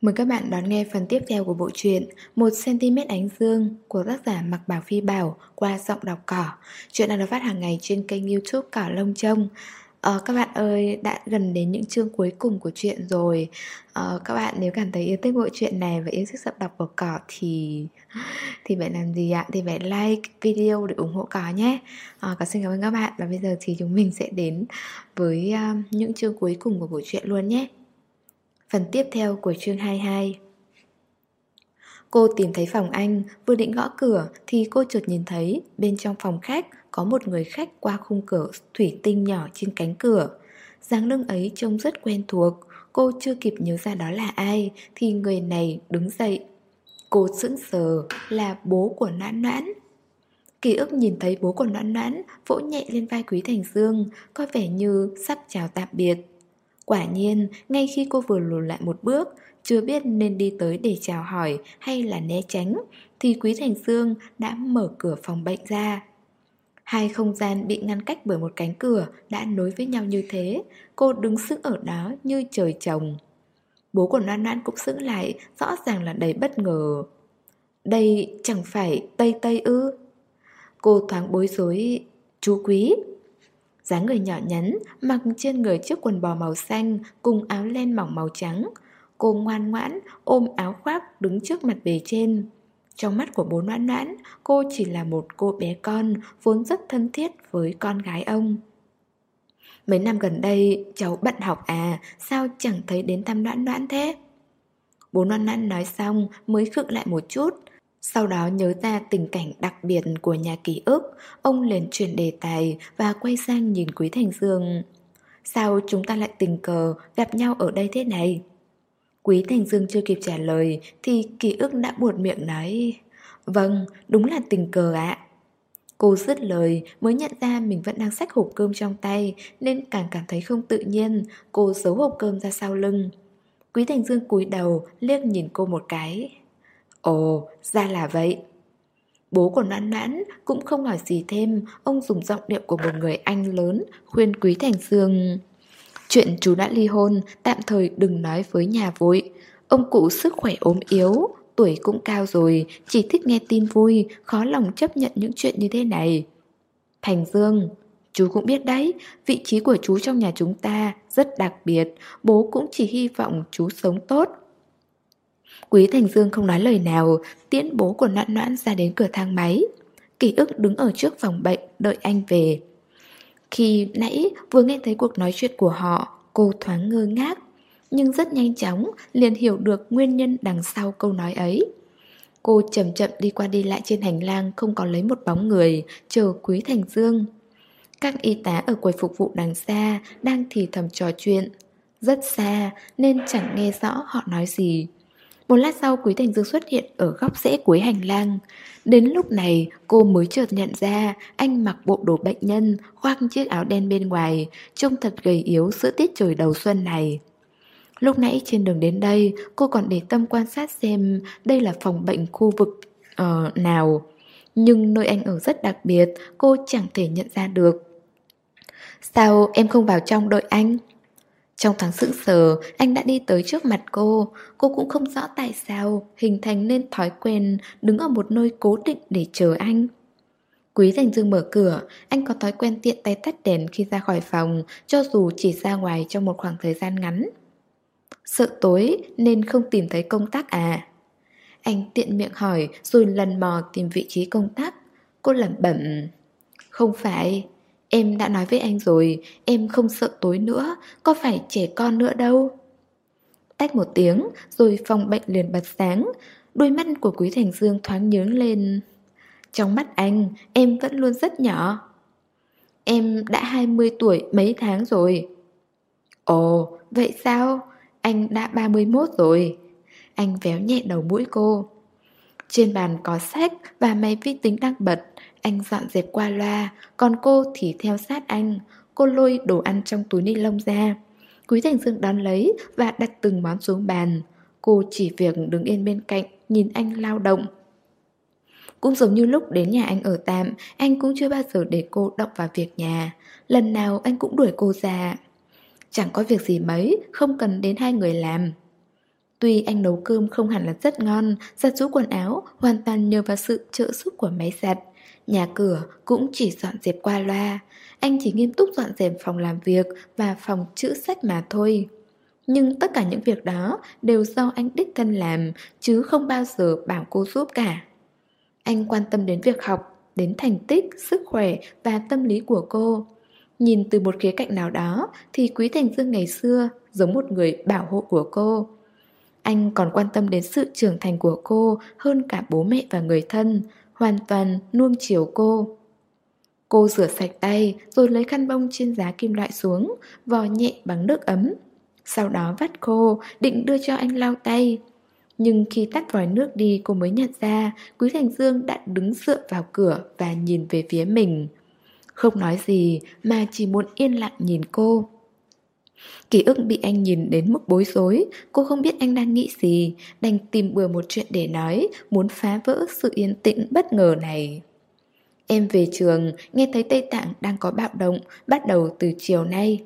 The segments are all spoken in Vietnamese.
Mời các bạn đón nghe phần tiếp theo của bộ truyện 1cm ánh dương của tác giả Mặc Bảo Phi Bảo qua giọng đọc cỏ. Chuyện đang được phát hàng ngày trên kênh youtube Cỏ Lông Trông. Ờ, các bạn ơi, đã gần đến những chương cuối cùng của chuyện rồi ờ, Các bạn nếu cảm thấy yêu thích bộ truyện này và yêu thích giọng đọc của cỏ thì thì phải làm gì ạ? Thì phải like video để ủng hộ cỏ nhé ờ, Cỏ xin cảm ơn các bạn Và bây giờ thì chúng mình sẽ đến với uh, những chương cuối cùng của bộ truyện luôn nhé Phần tiếp theo của chương 22 Cô tìm thấy phòng anh, vừa định gõ cửa thì cô chợt nhìn thấy bên trong phòng khách có một người khách qua khung cửa thủy tinh nhỏ trên cánh cửa. dáng lưng ấy trông rất quen thuộc, cô chưa kịp nhớ ra đó là ai thì người này đứng dậy. Cô sững sờ là bố của noãn noãn. Ký ức nhìn thấy bố của noãn noãn vỗ nhẹ lên vai Quý Thành Dương, có vẻ như sắp chào tạm biệt. Quả nhiên, ngay khi cô vừa lùi lại một bước, chưa biết nên đi tới để chào hỏi hay là né tránh, thì Quý Thành Dương đã mở cửa phòng bệnh ra. Hai không gian bị ngăn cách bởi một cánh cửa đã nối với nhau như thế, cô đứng sững ở đó như trời trồng. Bố của Loan Loan cũng sững lại, rõ ràng là đầy bất ngờ. Đây chẳng phải Tây Tây ư? Cô thoáng bối rối, chú quý dáng người nhỏ nhắn, mặc trên người chiếc quần bò màu xanh cùng áo len mỏng màu trắng. Cô ngoan ngoãn, ôm áo khoác đứng trước mặt bề trên. Trong mắt của bố noãn noãn, cô chỉ là một cô bé con vốn rất thân thiết với con gái ông. Mấy năm gần đây, cháu bận học à, sao chẳng thấy đến thăm noãn noãn thế? Bố noãn noãn nói xong mới khựng lại một chút, sau đó nhớ ra tình cảnh đặc biệt của nhà ký ức, ông liền chuyển đề tài và quay sang nhìn Quý Thành Dương. Sao chúng ta lại tình cờ gặp nhau ở đây thế này? Quý Thành Dương chưa kịp trả lời thì ký ức đã buột miệng nói Vâng, đúng là tình cờ ạ. Cô dứt lời mới nhận ra mình vẫn đang xách hộp cơm trong tay nên càng cảm thấy không tự nhiên, cô giấu hộp cơm ra sau lưng. Quý Thành Dương cúi đầu liếc nhìn cô một cái. Ồ, ra là vậy. Bố của noãn noãn cũng không hỏi gì thêm, ông dùng giọng điệu của một người anh lớn khuyên Quý Thành Dương. Chuyện chú đã ly hôn, tạm thời đừng nói với nhà vội. Ông cụ sức khỏe ốm yếu, tuổi cũng cao rồi, chỉ thích nghe tin vui, khó lòng chấp nhận những chuyện như thế này. Thành Dương, chú cũng biết đấy, vị trí của chú trong nhà chúng ta rất đặc biệt, bố cũng chỉ hy vọng chú sống tốt. Quý Thành Dương không nói lời nào, tiễn bố của noãn noãn ra đến cửa thang máy. Ký ức đứng ở trước phòng bệnh đợi anh về. Khi nãy vừa nghe thấy cuộc nói chuyện của họ, cô thoáng ngơ ngác. Nhưng rất nhanh chóng liền hiểu được nguyên nhân đằng sau câu nói ấy. Cô chậm chậm đi qua đi lại trên hành lang không có lấy một bóng người, chờ Quý Thành Dương. Các y tá ở quầy phục vụ đằng xa đang thì thầm trò chuyện. Rất xa nên chẳng nghe rõ họ nói gì. Một lát sau Quý Thành Dương xuất hiện ở góc rẽ cuối hành lang. Đến lúc này cô mới chợt nhận ra anh mặc bộ đồ bệnh nhân, khoác chiếc áo đen bên ngoài, trông thật gầy yếu giữa tiết trời đầu xuân này. Lúc nãy trên đường đến đây, cô còn để tâm quan sát xem đây là phòng bệnh khu vực uh, nào. Nhưng nơi anh ở rất đặc biệt, cô chẳng thể nhận ra được. Sao em không vào trong đợi anh? Trong tháng sững sờ, anh đã đi tới trước mặt cô. Cô cũng không rõ tại sao hình thành nên thói quen đứng ở một nơi cố định để chờ anh. Quý Thành Dương mở cửa, anh có thói quen tiện tay tắt đèn khi ra khỏi phòng, cho dù chỉ ra ngoài trong một khoảng thời gian ngắn. Sợ tối nên không tìm thấy công tác à? Anh tiện miệng hỏi rồi lần mò tìm vị trí công tác. Cô lẩm bẩm. Không phải, Em đã nói với anh rồi, em không sợ tối nữa, có phải trẻ con nữa đâu. Tách một tiếng, rồi phòng bệnh liền bật sáng, đôi mắt của Quý Thành Dương thoáng nhướng lên. Trong mắt anh, em vẫn luôn rất nhỏ. Em đã 20 tuổi mấy tháng rồi. Ồ, vậy sao? Anh đã 31 rồi. Anh véo nhẹ đầu mũi cô. Trên bàn có sách và máy vi tính đang bật, anh dọn dẹp qua loa, còn cô thì theo sát anh. Cô lôi đồ ăn trong túi ni lông ra. Quý Thành Dương đón lấy và đặt từng món xuống bàn. Cô chỉ việc đứng yên bên cạnh, nhìn anh lao động. Cũng giống như lúc đến nhà anh ở tạm, anh cũng chưa bao giờ để cô động vào việc nhà. Lần nào anh cũng đuổi cô ra. Chẳng có việc gì mấy, không cần đến hai người làm. Tuy anh nấu cơm không hẳn là rất ngon, giặt rũ quần áo hoàn toàn nhờ vào sự trợ giúp của máy giặt. Nhà cửa cũng chỉ dọn dẹp qua loa. Anh chỉ nghiêm túc dọn dẹp phòng làm việc và phòng chữ sách mà thôi. Nhưng tất cả những việc đó đều do anh đích thân làm, chứ không bao giờ bảo cô giúp cả. Anh quan tâm đến việc học, đến thành tích, sức khỏe và tâm lý của cô. Nhìn từ một khía cạnh nào đó thì Quý Thành Dương ngày xưa giống một người bảo hộ của cô. Anh còn quan tâm đến sự trưởng thành của cô hơn cả bố mẹ và người thân, hoàn toàn nuông chiều cô. Cô rửa sạch tay rồi lấy khăn bông trên giá kim loại xuống, vò nhẹ bằng nước ấm. Sau đó vắt khô, định đưa cho anh lau tay. Nhưng khi tắt vòi nước đi cô mới nhận ra Quý Thành Dương đã đứng dựa vào cửa và nhìn về phía mình. Không nói gì mà chỉ muốn yên lặng nhìn cô. Ký ức bị anh nhìn đến mức bối rối, cô không biết anh đang nghĩ gì, đành tìm bừa một chuyện để nói, muốn phá vỡ sự yên tĩnh bất ngờ này. Em về trường, nghe thấy Tây Tạng đang có bạo động, bắt đầu từ chiều nay.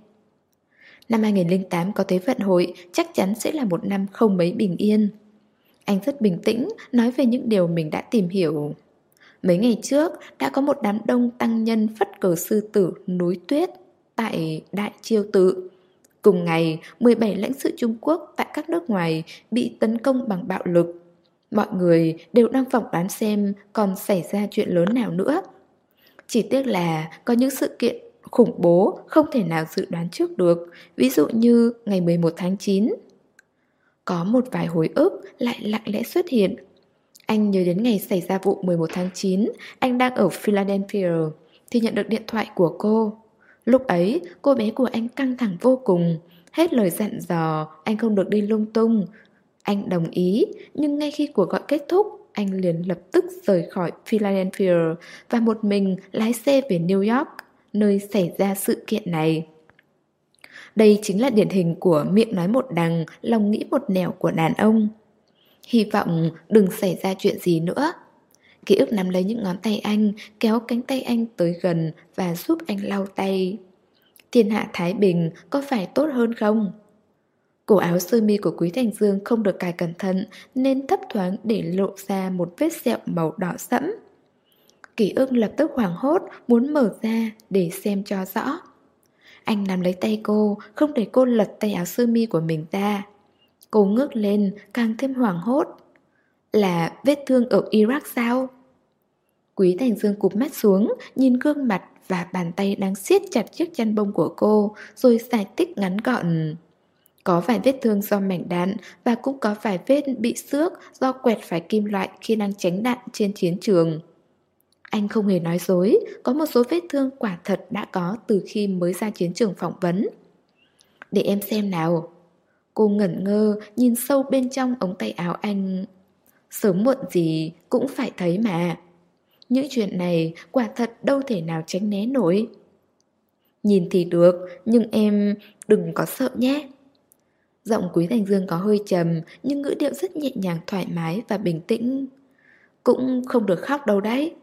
Năm 2008 có Thế vận hội, chắc chắn sẽ là một năm không mấy bình yên. Anh rất bình tĩnh, nói về những điều mình đã tìm hiểu. Mấy ngày trước, đã có một đám đông tăng nhân phất cờ sư tử núi tuyết tại Đại Chiêu Tự. Cùng ngày, 17 lãnh sự Trung Quốc tại các nước ngoài bị tấn công bằng bạo lực. Mọi người đều đang phỏng đoán xem còn xảy ra chuyện lớn nào nữa. Chỉ tiếc là có những sự kiện khủng bố không thể nào dự đoán trước được, ví dụ như ngày 11 tháng 9. Có một vài hồi ức lại lặng lẽ xuất hiện. Anh nhớ đến ngày xảy ra vụ 11 tháng 9, anh đang ở Philadelphia, thì nhận được điện thoại của cô. Lúc ấy, cô bé của anh căng thẳng vô cùng. Hết lời dặn dò, anh không được đi lung tung. Anh đồng ý, nhưng ngay khi cuộc gọi kết thúc, anh liền lập tức rời khỏi Philadelphia và một mình lái xe về New York, nơi xảy ra sự kiện này. Đây chính là điển hình của miệng nói một đằng, lòng nghĩ một nẻo của đàn ông. Hy vọng đừng xảy ra chuyện gì nữa. Ký ức nắm lấy những ngón tay anh, kéo cánh tay anh tới gần và giúp anh lau tay. Thiên hạ Thái Bình có phải tốt hơn không? Cổ áo sơ mi của Quý Thành Dương không được cài cẩn thận nên thấp thoáng để lộ ra một vết sẹo màu đỏ sẫm. Ký ức lập tức hoảng hốt muốn mở ra để xem cho rõ. Anh nắm lấy tay cô, không để cô lật tay áo sơ mi của mình ra. Cô ngước lên, càng thêm hoảng hốt. Là vết thương ở Iraq sao? Quý Thành Dương cụp mắt xuống, nhìn gương mặt và bàn tay đang siết chặt chiếc chăn bông của cô, rồi giải thích ngắn gọn. Có vài vết thương do mảnh đạn và cũng có vài vết bị xước do quẹt phải kim loại khi đang tránh đạn trên chiến trường. Anh không hề nói dối, có một số vết thương quả thật đã có từ khi mới ra chiến trường phỏng vấn. Để em xem nào. Cô ngẩn ngơ, nhìn sâu bên trong ống tay áo anh. Sớm muộn gì cũng phải thấy mà. Những chuyện này quả thật đâu thể nào tránh né nổi. Nhìn thì được, nhưng em đừng có sợ nhé. Giọng Quý Thành Dương có hơi trầm, nhưng ngữ điệu rất nhẹ nhàng thoải mái và bình tĩnh. Cũng không được khóc đâu đấy.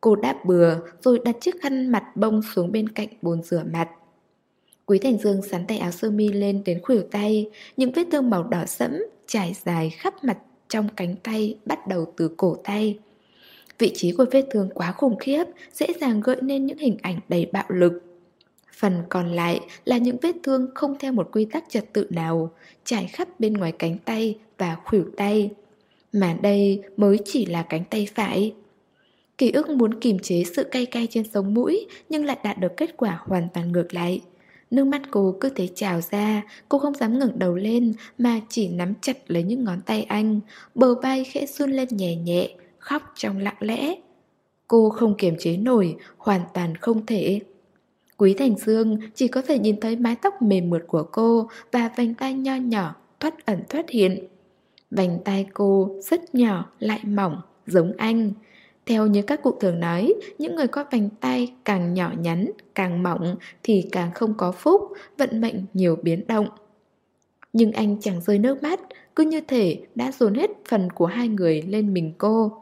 Cô đáp bừa rồi đặt chiếc khăn mặt bông xuống bên cạnh bồn rửa mặt. Quý Thành Dương sắn tay áo sơ mi lên đến khuỷu tay, những vết thương màu đỏ sẫm trải dài khắp mặt trong cánh tay bắt đầu từ cổ tay. Vị trí của vết thương quá khủng khiếp, dễ dàng gợi nên những hình ảnh đầy bạo lực. Phần còn lại là những vết thương không theo một quy tắc trật tự nào, trải khắp bên ngoài cánh tay và khuỷu tay. Mà đây mới chỉ là cánh tay phải. Ký ức muốn kiềm chế sự cay cay trên sống mũi nhưng lại đạt được kết quả hoàn toàn ngược lại. Nước mắt cô cứ thế trào ra, cô không dám ngẩng đầu lên mà chỉ nắm chặt lấy những ngón tay anh, bờ vai khẽ run lên nhẹ nhẹ, khóc trong lặng lẽ. Cô không kiềm chế nổi, hoàn toàn không thể. Quý Thành Dương chỉ có thể nhìn thấy mái tóc mềm mượt của cô và vành tay nho nhỏ, thoát ẩn thoát hiện. Vành tay cô rất nhỏ, lại mỏng, giống anh. Theo như các cụ thường nói, những người có vành tay càng nhỏ nhắn, càng mỏng thì càng không có phúc, vận mệnh nhiều biến động. Nhưng anh chẳng rơi nước mắt, cứ như thể đã dồn hết phần của hai người lên mình cô.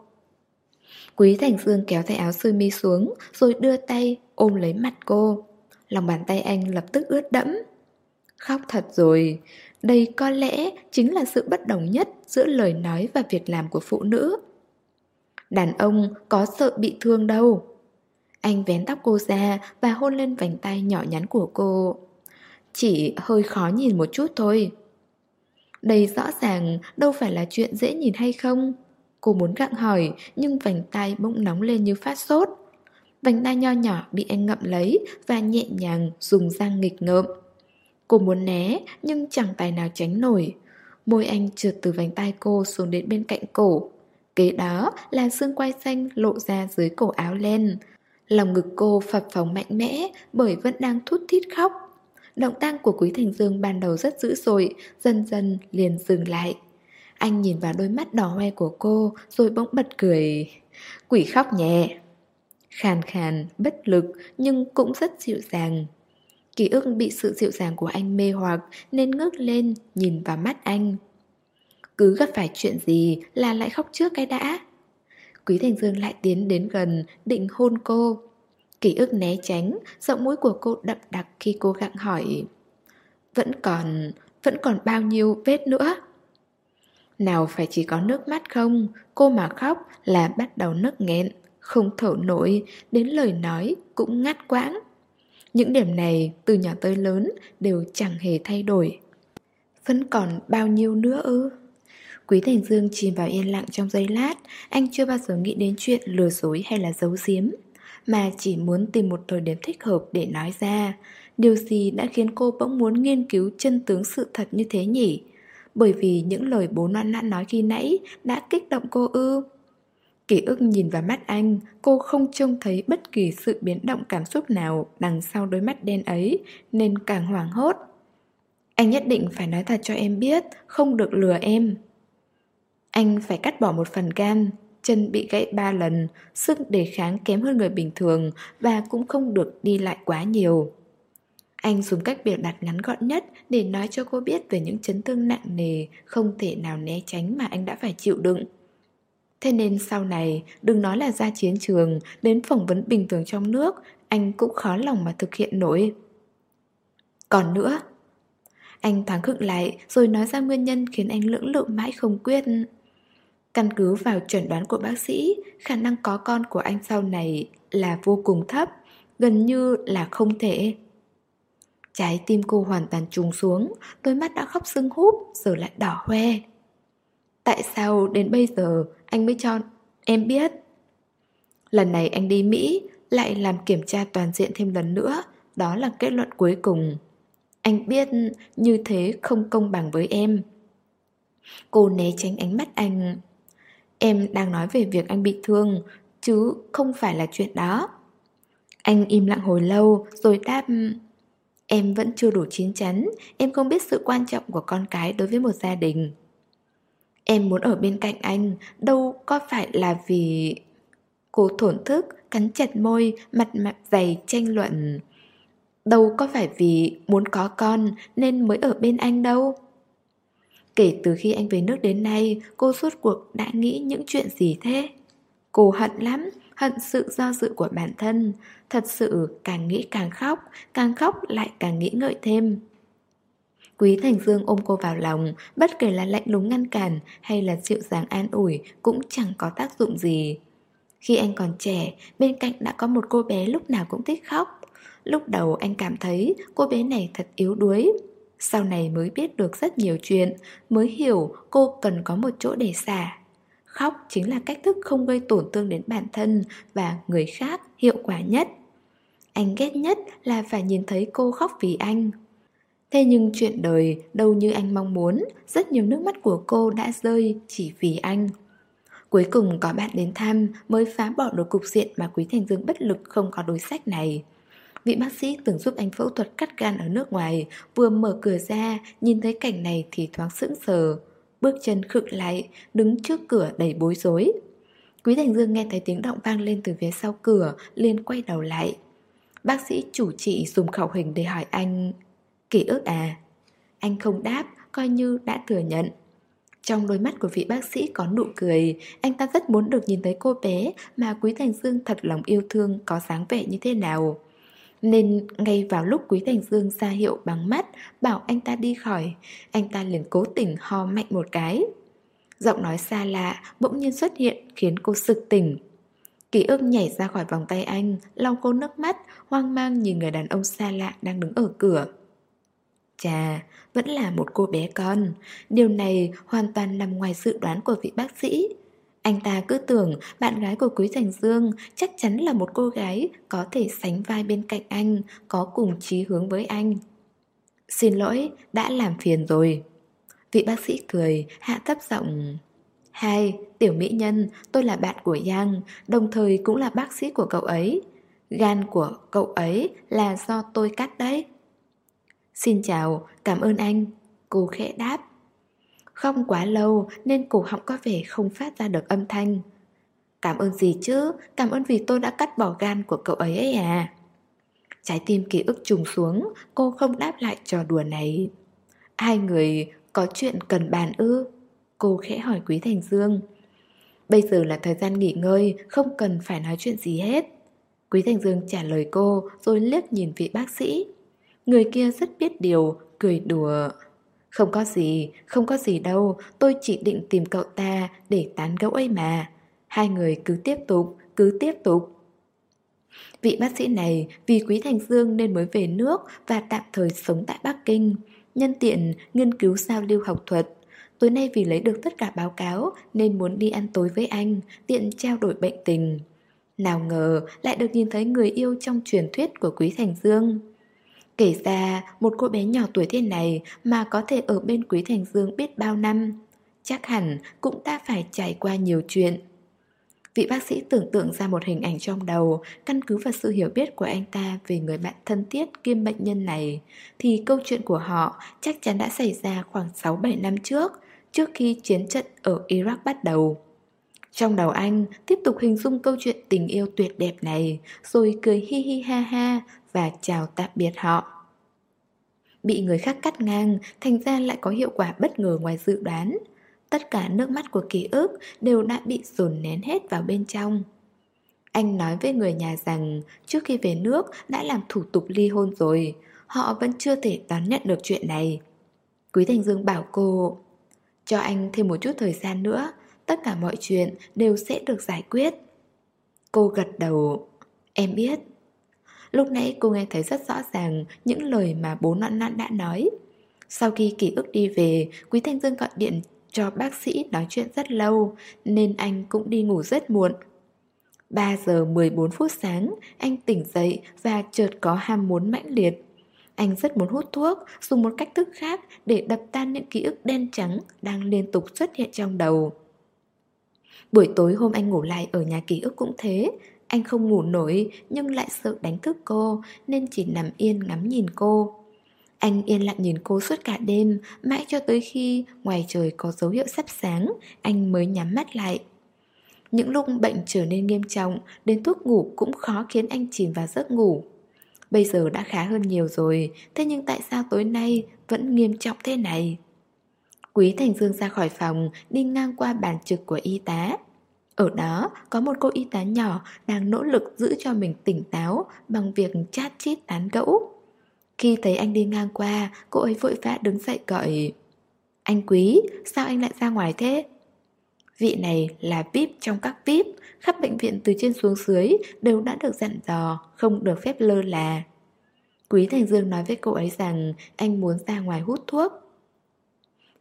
Quý Thành Dương kéo tay áo sơ mi xuống rồi đưa tay ôm lấy mặt cô. Lòng bàn tay anh lập tức ướt đẫm. Khóc thật rồi, Đây có lẽ chính là sự bất đồng nhất giữa lời nói và việc làm của phụ nữ. Đàn ông có sợ bị thương đâu. Anh vén tóc cô ra và hôn lên vành tay nhỏ nhắn của cô. Chỉ hơi khó nhìn một chút thôi. Đây rõ ràng đâu phải là chuyện dễ nhìn hay không. Cô muốn gặng hỏi, nhưng vành tay bỗng nóng lên như phát sốt. Vành tay nho nhỏ bị anh ngậm lấy và nhẹ nhàng dùng răng nghịch ngợm. Cô muốn né, nhưng chẳng tài nào tránh nổi. Môi anh trượt từ vành tay cô xuống đến bên cạnh cổ. Kế đó là xương quai xanh lộ ra dưới cổ áo len. Lòng ngực cô phập phồng mạnh mẽ bởi vẫn đang thút thít khóc. Động tác của Quý Thành Dương ban đầu rất dữ dội, dần dần liền dừng lại. Anh nhìn vào đôi mắt đỏ hoe của cô rồi bỗng bật cười. Quỷ khóc nhẹ. Khàn khàn, bất lực nhưng cũng rất dịu dàng. Ký ức bị sự dịu dàng của anh mê hoặc nên ngước lên nhìn vào mắt anh. Cứ gặp phải chuyện gì là lại khóc trước cái đã. Quý Thành Dương lại tiến đến gần định hôn cô. Ký ức né tránh, giọng mũi của cô đậm đặc khi cô gặng hỏi. Vẫn còn, vẫn còn bao nhiêu vết nữa? Nào phải chỉ có nước mắt không, cô mà khóc là bắt đầu nấc nghẹn, không thở nổi, đến lời nói cũng ngắt quãng. Những điểm này từ nhỏ tới lớn đều chẳng hề thay đổi. Vẫn còn bao nhiêu nữa ư? Quý Thành Dương chìm vào yên lặng trong giây lát, anh chưa bao giờ nghĩ đến chuyện lừa dối hay là giấu giếm, mà chỉ muốn tìm một thời điểm thích hợp để nói ra. Điều gì đã khiến cô bỗng muốn nghiên cứu chân tướng sự thật như thế nhỉ? Bởi vì những lời bố non nãn nói khi nãy đã kích động cô ư. Ký ức nhìn vào mắt anh, cô không trông thấy bất kỳ sự biến động cảm xúc nào đằng sau đôi mắt đen ấy, nên càng hoảng hốt. Anh nhất định phải nói thật cho em biết, không được lừa em. Anh phải cắt bỏ một phần gan, chân bị gãy ba lần, sức đề kháng kém hơn người bình thường và cũng không được đi lại quá nhiều. Anh dùng cách biểu đạt ngắn gọn nhất để nói cho cô biết về những chấn thương nặng nề không thể nào né tránh mà anh đã phải chịu đựng. Thế nên sau này, đừng nói là ra chiến trường, đến phỏng vấn bình thường trong nước, anh cũng khó lòng mà thực hiện nổi. Còn nữa, anh thoáng khựng lại rồi nói ra nguyên nhân khiến anh lưỡng lự mãi không quyết. Căn cứ vào chuẩn đoán của bác sĩ, khả năng có con của anh sau này là vô cùng thấp, gần như là không thể. Trái tim cô hoàn toàn trùng xuống, đôi mắt đã khóc sưng húp, giờ lại đỏ hoe. Tại sao đến bây giờ anh mới cho em biết? Lần này anh đi Mỹ lại làm kiểm tra toàn diện thêm lần nữa, đó là kết luận cuối cùng. Anh biết như thế không công bằng với em. Cô né tránh ánh mắt anh. Em đang nói về việc anh bị thương, chứ không phải là chuyện đó. Anh im lặng hồi lâu rồi đáp Em vẫn chưa đủ chín chắn, em không biết sự quan trọng của con cái đối với một gia đình. Em muốn ở bên cạnh anh, đâu có phải là vì... Cô thổn thức, cắn chặt môi, mặt mặt dày tranh luận. Đâu có phải vì muốn có con nên mới ở bên anh đâu. Kể từ khi anh về nước đến nay, cô suốt cuộc đã nghĩ những chuyện gì thế? Cô hận lắm, hận sự do dự của bản thân. Thật sự càng nghĩ càng khóc, càng khóc lại càng nghĩ ngợi thêm. Quý Thành Dương ôm cô vào lòng, bất kể là lạnh lùng ngăn cản hay là dịu dàng an ủi cũng chẳng có tác dụng gì. Khi anh còn trẻ, bên cạnh đã có một cô bé lúc nào cũng thích khóc. Lúc đầu anh cảm thấy cô bé này thật yếu đuối. Sau này mới biết được rất nhiều chuyện, mới hiểu cô cần có một chỗ để xả. Khóc chính là cách thức không gây tổn thương đến bản thân và người khác hiệu quả nhất. Anh ghét nhất là phải nhìn thấy cô khóc vì anh. Thế nhưng chuyện đời đâu như anh mong muốn, rất nhiều nước mắt của cô đã rơi chỉ vì anh. Cuối cùng có bạn đến thăm mới phá bỏ được cục diện mà Quý Thành Dương bất lực không có đối sách này. Vị bác sĩ từng giúp anh phẫu thuật cắt gan ở nước ngoài, vừa mở cửa ra, nhìn thấy cảnh này thì thoáng sững sờ. Bước chân khựng lại, đứng trước cửa đầy bối rối. Quý Thành Dương nghe thấy tiếng động vang lên từ phía sau cửa, liền quay đầu lại. Bác sĩ chủ trị dùng khẩu hình để hỏi anh Ký ức à? Anh không đáp, coi như đã thừa nhận. Trong đôi mắt của vị bác sĩ có nụ cười, anh ta rất muốn được nhìn thấy cô bé mà Quý Thành Dương thật lòng yêu thương có dáng vẻ như thế nào. Nên ngay vào lúc Quý Thành Dương ra hiệu bằng mắt Bảo anh ta đi khỏi Anh ta liền cố tình ho mạnh một cái. Giọng nói xa lạ bỗng nhiên xuất hiện khiến cô sực tỉnh. Ký ức nhảy ra khỏi vòng tay anh Lau cô nước mắt Hoang mang nhìn người đàn ông xa lạ đang đứng ở cửa. Chà, vẫn là một cô bé con. Điều này hoàn toàn nằm ngoài dự đoán của vị bác sĩ. Anh ta cứ tưởng bạn gái của Quý Thành Dương chắc chắn là một cô gái có thể sánh vai bên cạnh anh, có cùng chí hướng với anh. Xin lỗi, đã làm phiền rồi. Vị bác sĩ cười, hạ thấp giọng. Hai, tiểu mỹ nhân, tôi là bạn của Yang, đồng thời cũng là bác sĩ của cậu ấy. Gan của cậu ấy là do tôi cắt đấy. Xin chào, cảm ơn anh. Cô khẽ đáp. Không quá lâu nên cổ họng có vẻ không phát ra được âm thanh. Cảm ơn gì chứ, cảm ơn vì tôi đã cắt bỏ gan của cậu ấy ấy à. Trái tim ký ức trùng xuống, cô không đáp lại trò đùa này. Hai người có chuyện cần bàn ư? Cô khẽ hỏi Quý Thành Dương. Bây giờ là thời gian nghỉ ngơi, không cần phải nói chuyện gì hết. Quý Thành Dương trả lời cô rồi liếc nhìn vị bác sĩ. Người kia rất biết điều, cười đùa. Không có gì, không có gì đâu, tôi chỉ định tìm cậu ta để tán gẫu ấy mà. Hai người cứ tiếp tục, cứ tiếp tục. Vị bác sĩ này vì Quý Thành Dương nên mới về nước và tạm thời sống tại Bắc Kinh. Nhân tiện nghiên cứu giao lưu học thuật. Tối nay vì lấy được tất cả báo cáo nên muốn đi ăn tối với anh, tiện trao đổi bệnh tình. Nào ngờ lại được nhìn thấy người yêu trong truyền thuyết của Quý Thành Dương. Kể ra, một cô bé nhỏ tuổi thế này mà có thể ở bên Quý Thành Dương biết bao năm, Chắc hẳn cũng đã phải trải qua nhiều chuyện. Vị bác sĩ tưởng tượng ra một hình ảnh trong đầu, Căn cứ vào sự hiểu biết của anh ta về người bạn thân thiết kiêm bệnh nhân này, Thì câu chuyện của họ chắc chắn đã xảy ra khoảng 6-7 năm trước Trước khi chiến trận ở Iraq bắt đầu trong đầu anh tiếp tục hình dung câu chuyện tình yêu tuyệt đẹp này Rồi cười hi hi ha ha và chào tạm biệt họ. Bị người khác cắt ngang, thành ra lại có hiệu quả bất ngờ ngoài dự đoán. Tất cả nước mắt của ký ức đều đã bị dồn nén hết vào bên trong. Anh nói với người nhà rằng trước khi về nước đã làm thủ tục ly hôn rồi, họ vẫn chưa thể đón nhận được chuyện này. Quý Thành Dương bảo cô, cho anh thêm một chút thời gian nữa, tất cả mọi chuyện đều sẽ được giải quyết. Cô gật đầu, em biết. Lúc nãy cô nghe thấy rất rõ ràng những lời mà bố nọn nọn đã nói. Sau khi ký ức đi về, Quý Thanh Dương gọi điện cho bác sĩ nói chuyện rất lâu, nên anh cũng đi ngủ rất muộn. 3 giờ 14 phút sáng, anh tỉnh dậy và chợt có ham muốn mãnh liệt. Anh rất muốn hút thuốc, dùng một cách thức khác để đập tan những ký ức đen trắng đang liên tục xuất hiện trong đầu. Buổi tối hôm anh ngủ lại ở nhà ký ức cũng thế, anh không ngủ nổi nhưng lại sợ đánh thức cô nên chỉ nằm yên ngắm nhìn cô. Anh yên lặng nhìn cô suốt cả đêm, mãi cho tới khi ngoài trời có dấu hiệu sắp sáng, anh mới nhắm mắt lại. Những lúc bệnh trở nên nghiêm trọng, đến thuốc ngủ cũng khó khiến anh chìm vào giấc ngủ. Bây giờ đã khá hơn nhiều rồi, thế nhưng tại sao tối nay vẫn nghiêm trọng thế này? Quý Thành Dương ra khỏi phòng, đi ngang qua bàn trực của y tá. Ở đó có một cô y tá nhỏ đang nỗ lực giữ cho mình tỉnh táo bằng việc chat chít tán gẫu. Khi thấy anh đi ngang qua, cô ấy vội vã đứng dậy gọi Anh Quý, sao anh lại ra ngoài thế? Vị này là VIP trong các VIP, khắp bệnh viện từ trên xuống dưới đều đã được dặn dò, không được phép lơ là. Quý Thành Dương nói với cô ấy rằng anh muốn ra ngoài hút thuốc.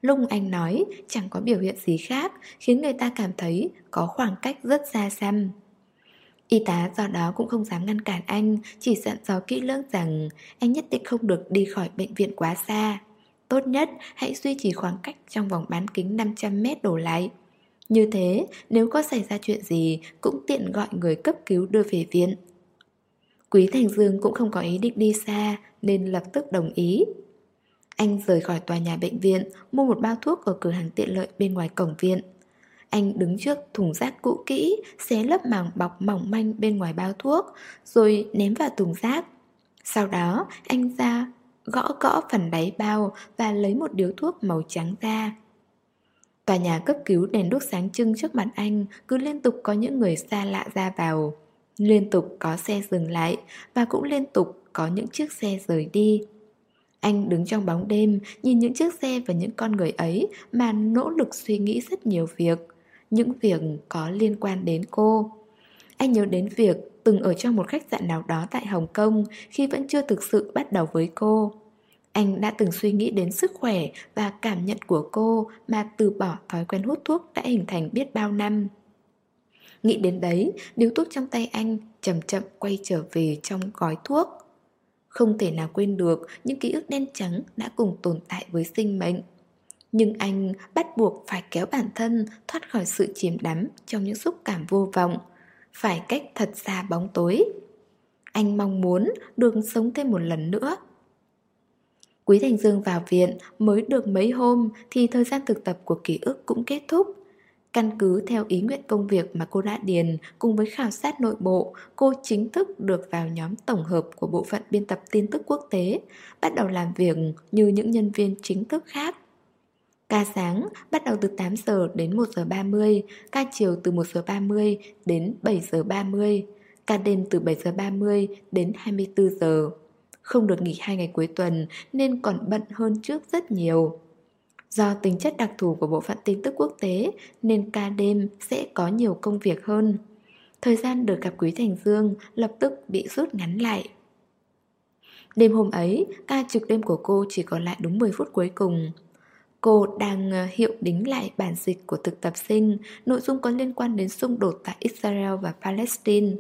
Lúc anh nói chẳng có biểu hiện gì khác khiến người ta cảm thấy có khoảng cách rất xa xăm. Y tá do đó cũng không dám ngăn cản anh, chỉ dặn dò kỹ lưỡng rằng anh nhất định không được đi khỏi bệnh viện quá xa. Tốt nhất hãy duy trì khoảng cách trong vòng bán kính 500 mét đổ lại. Như thế, nếu có xảy ra chuyện gì cũng tiện gọi người cấp cứu đưa về viện. Quý Thành Dương cũng không có ý định đi xa nên lập tức đồng ý. Anh rời khỏi tòa nhà bệnh viện, mua một bao thuốc ở cửa hàng tiện lợi bên ngoài cổng viện. Anh đứng trước thùng rác cũ kỹ, xé lớp màng bọc mỏng manh bên ngoài bao thuốc, rồi ném vào thùng rác. Sau đó, anh ra gõ gõ phần đáy bao và lấy một điếu thuốc màu trắng ra. Tòa nhà cấp cứu đèn đốt sáng trưng trước mặt anh, cứ liên tục có những người xa lạ ra vào. Liên tục có xe dừng lại và cũng liên tục có những chiếc xe rời đi. Anh đứng trong bóng đêm, nhìn những chiếc xe và những con người ấy mà nỗ lực suy nghĩ rất nhiều việc. Những việc có liên quan đến cô. Anh nhớ đến việc từng ở trong một khách sạn nào đó tại Hồng Kông khi vẫn chưa thực sự bắt đầu với cô. Anh đã từng suy nghĩ đến sức khỏe và cảm nhận của cô mà từ bỏ thói quen hút thuốc đã hình thành biết bao năm. Nghĩ đến đấy, điếu thuốc trong tay anh chậm chậm quay trở về trong gói thuốc. Không thể nào quên được những ký ức đen trắng đã cùng tồn tại với sinh mệnh. Nhưng anh bắt buộc phải kéo bản thân thoát khỏi sự chìm đắm trong những xúc cảm vô vọng, phải cách thật xa bóng tối. Anh mong muốn được sống thêm một lần nữa. Quý Thành Dương vào viện mới được mấy hôm thì thời gian thực tập của ký ức cũng kết thúc. Căn cứ theo ý nguyện công việc mà cô đã điền cùng với khảo sát nội bộ, cô chính thức được vào nhóm tổng hợp của bộ phận biên tập tin tức quốc tế, bắt đầu làm việc như những nhân viên chính thức khác. Ca sáng bắt đầu từ 8 giờ đến 1 giờ 30, ca chiều từ 1 giờ 30 đến 7 giờ 30, ca đêm từ 7 giờ 30 đến 24 giờ. Không được nghỉ hai ngày cuối tuần nên còn bận hơn trước rất nhiều. Do tính chất đặc thù của bộ phận tin tức quốc tế nên ca đêm sẽ có nhiều công việc hơn. Thời gian được gặp Quý Thành Dương lập tức bị rút ngắn lại. Đêm hôm ấy, ca trực đêm của cô chỉ còn lại đúng 10 phút cuối cùng. Cô đang ờ, hiệu đính lại bản dịch của thực tập sinh, nội dung có liên quan đến xung đột tại Israel và Palestine.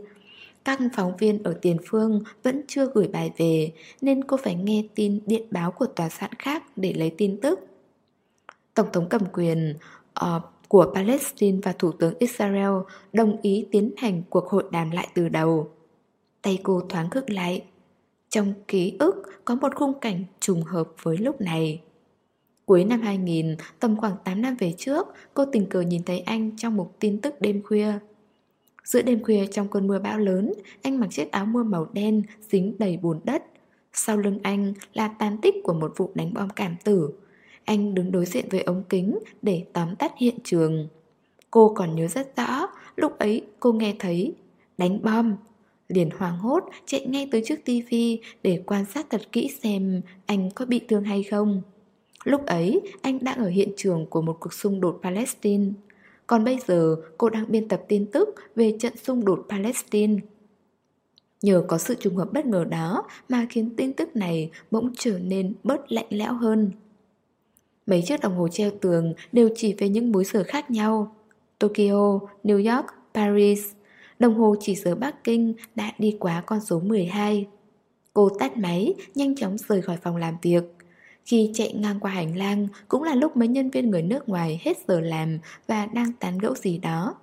Các phóng viên ở tiền phương vẫn chưa gửi bài về, nên cô phải nghe tin điện báo của tòa soạn khác để lấy tin tức. Tổng thống cầm quyền uh, của Palestine và Thủ tướng Israel đồng ý tiến hành cuộc hội đàm lại từ đầu. Tay cô thoáng khức lại. Trong ký ức có một khung cảnh trùng hợp với lúc này. Cuối năm 2000, tầm khoảng 8 năm về trước, cô tình cờ nhìn thấy anh trong một tin tức đêm khuya. Giữa đêm khuya trong cơn mưa bão lớn, anh mặc chiếc áo mưa màu đen dính đầy bùn đất. Sau lưng anh là tàn tích của một vụ đánh bom cảm tử. Anh đứng đối diện với ống kính để tóm tắt hiện trường. Cô còn nhớ rất rõ, lúc ấy cô nghe thấy đánh bom. Liền hoảng hốt chạy ngay tới trước tivi để quan sát thật kỹ xem anh có bị thương hay không. Lúc ấy anh đang ở hiện trường của một cuộc xung đột Palestine. Còn bây giờ cô đang biên tập tin tức về trận xung đột Palestine. Nhờ có sự trùng hợp bất ngờ đó mà khiến tin tức này bỗng trở nên bớt lạnh lẽo hơn. Mấy chiếc đồng hồ treo tường đều chỉ về những múi giờ khác nhau. Tokyo, New York, Paris. Đồng hồ chỉ giờ Bắc Kinh đã đi quá con số 12. Cô tắt máy, nhanh chóng rời khỏi phòng làm việc. Khi chạy ngang qua hành lang cũng là lúc mấy nhân viên người nước ngoài hết giờ làm và đang tán gẫu gì đó.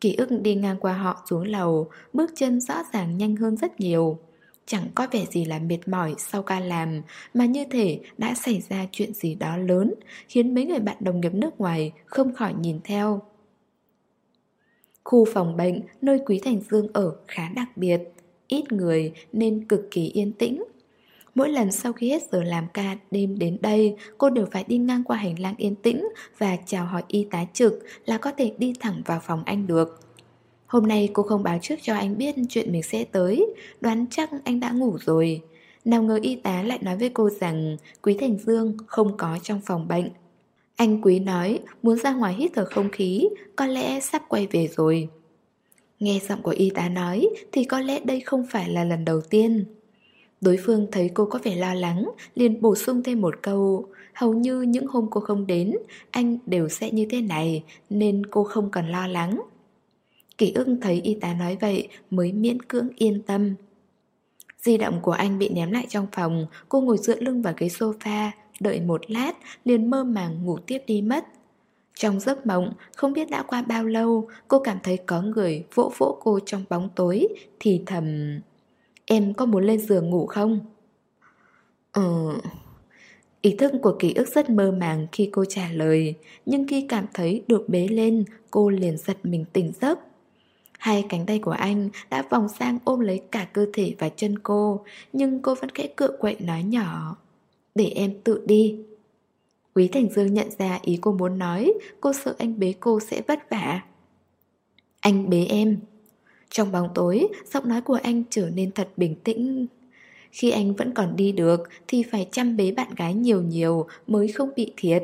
Ký ức đi ngang qua họ xuống lầu, bước chân rõ ràng nhanh hơn rất nhiều. Chẳng có vẻ gì là mệt mỏi sau ca làm, Mà như thể đã xảy ra chuyện gì đó lớn, Khiến mấy người bạn đồng nghiệp nước ngoài không khỏi nhìn theo. Khu phòng bệnh, nơi Quý Thành Dương ở khá đặc biệt, Ít người nên cực kỳ yên tĩnh. Mỗi lần sau khi hết giờ làm ca đêm đến đây, Cô đều phải đi ngang qua hành lang yên tĩnh Và chào hỏi y tá trực là có thể đi thẳng vào phòng anh được. Hôm nay cô không báo trước cho anh biết chuyện mình sẽ tới, Đoán chắc anh đã ngủ rồi. Nào ngờ y tá lại nói với cô rằng Quý Thành Dương không có trong phòng bệnh. Anh Quý nói, muốn ra ngoài hít thở không khí, Có lẽ sắp quay về rồi. Nghe giọng của y tá nói, Thì có lẽ đây không phải là lần đầu tiên. Đối phương thấy cô có vẻ lo lắng, liền bổ sung thêm một câu, Hầu như những hôm cô không đến, Anh đều sẽ như thế này, Nên cô không cần lo lắng. Kỷ ưng thấy y tá nói vậy mới miễn cưỡng yên tâm. Di động của anh bị ném lại trong phòng, cô ngồi dựa lưng vào ghế sofa, đợi một lát, liền mơ màng ngủ tiếp đi mất. Trong giấc mộng, không biết đã qua bao lâu, cô cảm thấy có người vỗ vỗ cô trong bóng tối, thì thầm... Em có muốn lên giường ngủ không? Ờ... Ý thức của ký ức rất mơ màng khi cô trả lời, nhưng khi cảm thấy được bế lên, cô liền giật mình tỉnh giấc. Hai cánh tay của anh đã vòng sang ôm lấy cả cơ thể và chân cô Nhưng cô vẫn khẽ cựa quậy nói nhỏ Để em tự đi Quý Thành Dương nhận ra ý cô muốn nói Cô sợ anh bế cô sẽ vất vả Anh bế em Trong bóng tối, giọng nói của anh trở nên thật bình tĩnh. Khi anh vẫn còn đi được thì phải chăm bế bạn gái nhiều nhiều mới không bị thiệt.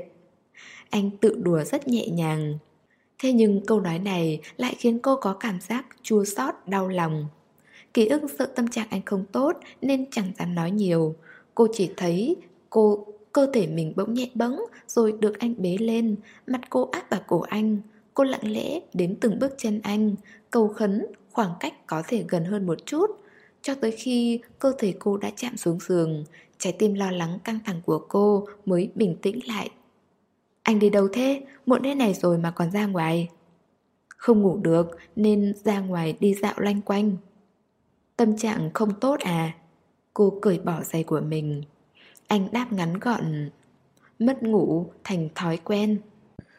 Anh tự đùa rất nhẹ nhàng. Thế nhưng câu nói này lại khiến cô có cảm giác chua xót, đau lòng. Ký ức sợ tâm trạng anh không tốt nên chẳng dám nói nhiều. Cô chỉ thấy cô cơ thể mình bỗng nhẹ bẫng rồi được anh bế lên, mặt cô áp vào cổ anh. Cô lặng lẽ đếm từng bước chân anh, cầu khấn khoảng cách có thể gần hơn một chút. Cho tới khi cơ thể cô đã chạm xuống giường, trái tim lo lắng căng thẳng của cô mới bình tĩnh lại. Anh đi đâu thế? Muộn thế này rồi mà còn ra ngoài. Không ngủ được nên ra ngoài đi dạo lanh quanh. Tâm trạng không tốt à? Cô cởi bỏ giày của mình. Anh đáp ngắn gọn. Mất ngủ thành thói quen.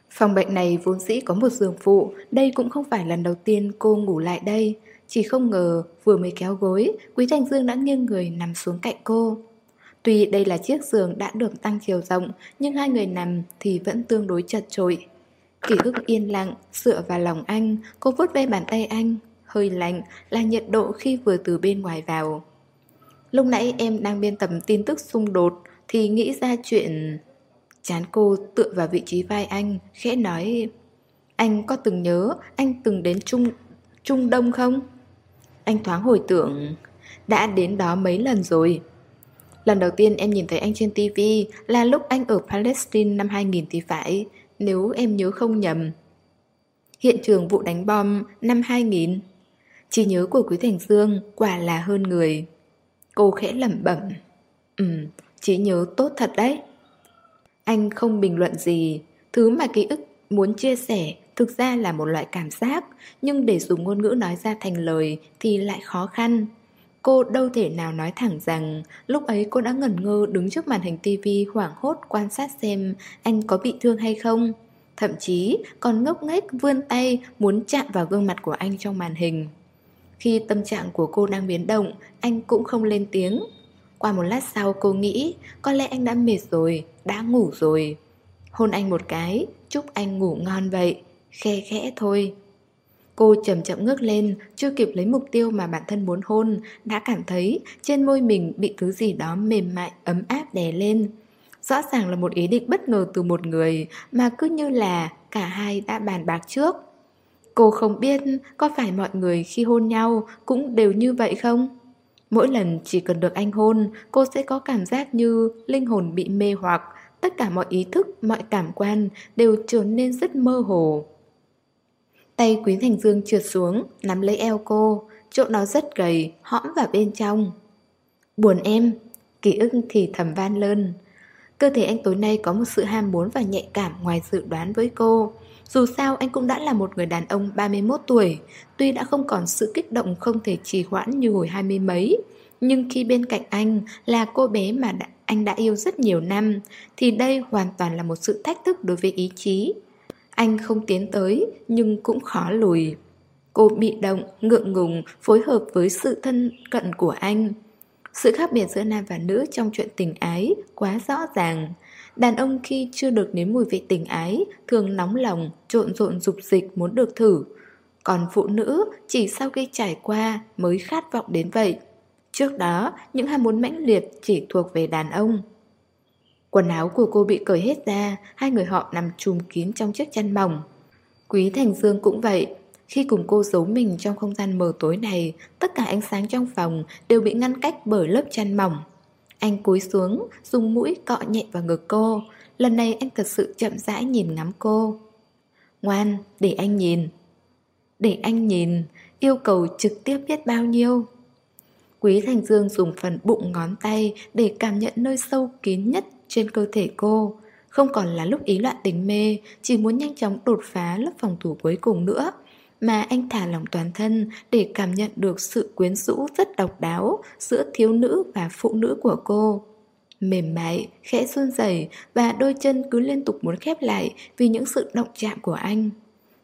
Phòng bệnh này vốn dĩ có một giường phụ, đây cũng không phải lần đầu tiên cô ngủ lại đây. Chỉ không ngờ vừa mới kéo gối, Quý Thành Dương đã nghiêng người nằm xuống cạnh cô. Tuy đây là chiếc giường đã được tăng chiều rộng, nhưng hai người nằm thì vẫn tương đối chật trội. Kỷ ức yên lặng, dựa vào lòng anh, cô vuốt ve bàn tay anh. Hơi lạnh là nhiệt độ khi vừa từ bên ngoài vào. Lúc nãy em đang biên tập tin tức xung đột thì nghĩ ra chuyện... Chán cô tựa vào vị trí vai anh, khẽ nói Anh có từng nhớ anh từng đến Trung, Trung Đông không? Anh thoáng hồi tưởng Đã đến đó mấy lần rồi Lần đầu tiên em nhìn thấy anh trên TV là lúc anh ở Palestine năm 2000 thì phải, nếu em nhớ không nhầm. Hiện trường vụ đánh bom năm 2000. Chỉ nhớ của Quý Thành Dương quả là hơn người. Cô khẽ lẩm bẩm. Ừ, chỉ nhớ tốt thật đấy. Anh không bình luận gì, thứ mà ký ức muốn chia sẻ thực ra là một loại cảm giác, nhưng để dùng ngôn ngữ nói ra thành lời thì lại khó khăn. Cô đâu thể nào nói thẳng rằng lúc ấy cô đã ngẩn ngơ đứng trước màn hình tivi hoảng hốt quan sát xem anh có bị thương hay không. Thậm chí còn ngốc nghếch vươn tay muốn chạm vào gương mặt của anh trong màn hình. Khi tâm trạng của cô đang biến động, anh cũng không lên tiếng. Qua một lát sau cô nghĩ có lẽ anh đã mệt rồi, đã ngủ rồi. Hôn anh một cái, chúc anh ngủ ngon vậy, khe khẽ thôi. Cô chậm chậm ngước lên, chưa kịp lấy mục tiêu mà bản thân muốn hôn, đã cảm thấy trên môi mình bị thứ gì đó mềm mại, ấm áp đè lên. Rõ ràng là một ý định bất ngờ từ một người mà cứ như là cả hai đã bàn bạc trước. Cô không biết có phải mọi người khi hôn nhau cũng đều như vậy không? Mỗi lần chỉ cần được anh hôn, cô sẽ có cảm giác như linh hồn bị mê hoặc, tất cả mọi ý thức, mọi cảm quan đều trở nên rất mơ hồ. Tay Quý Thành Dương trượt xuống, nắm lấy eo cô, chỗ nó rất gầy, hõm vào bên trong. Buồn em, ký ức thì thầm van lơn. Cơ thể anh tối nay có một sự ham muốn và nhạy cảm ngoài dự đoán với cô. Dù sao anh cũng đã là một người đàn ông 31 tuổi, tuy đã không còn sự kích động không thể trì hoãn như hồi hai mươi mấy. Nhưng khi bên cạnh anh là cô bé mà anh đã yêu rất nhiều năm, thì đây hoàn toàn là một sự thách thức đối với ý chí. Anh không tiến tới nhưng cũng khó lùi. Cô bị động, ngượng ngùng phối hợp với sự thân cận của anh. Sự khác biệt giữa nam và nữ trong chuyện tình ái quá rõ ràng. Đàn ông khi chưa được nếm mùi vị tình ái thường nóng lòng, trộn rộn dục dịch muốn được thử. Còn phụ nữ chỉ sau khi trải qua mới khát vọng đến vậy. Trước đó, những ham muốn mãnh liệt chỉ thuộc về đàn ông. Quần áo của cô bị cởi hết ra, hai người họ nằm chùm kín trong chiếc chăn mỏng. Quý Thành Dương cũng vậy. Khi cùng cô giấu mình trong không gian mờ tối này, tất cả ánh sáng trong phòng đều bị ngăn cách bởi lớp chăn mỏng. Anh cúi xuống, dùng mũi cọ nhẹ vào ngực cô. Lần này anh thật sự chậm rãi nhìn ngắm cô. Ngoan, để anh nhìn. Để anh nhìn, yêu cầu trực tiếp biết bao nhiêu. Quý Thành Dương dùng phần bụng ngón tay để cảm nhận nơi sâu kín nhất trên cơ thể cô. Không còn là lúc ý loạn tình mê, chỉ muốn nhanh chóng đột phá lớp phòng thủ cuối cùng nữa. Mà anh thả lòng toàn thân để cảm nhận được sự quyến rũ rất độc đáo giữa thiếu nữ và phụ nữ của cô. Mềm mại, khẽ run rẩy và đôi chân cứ liên tục muốn khép lại vì những sự động chạm của anh.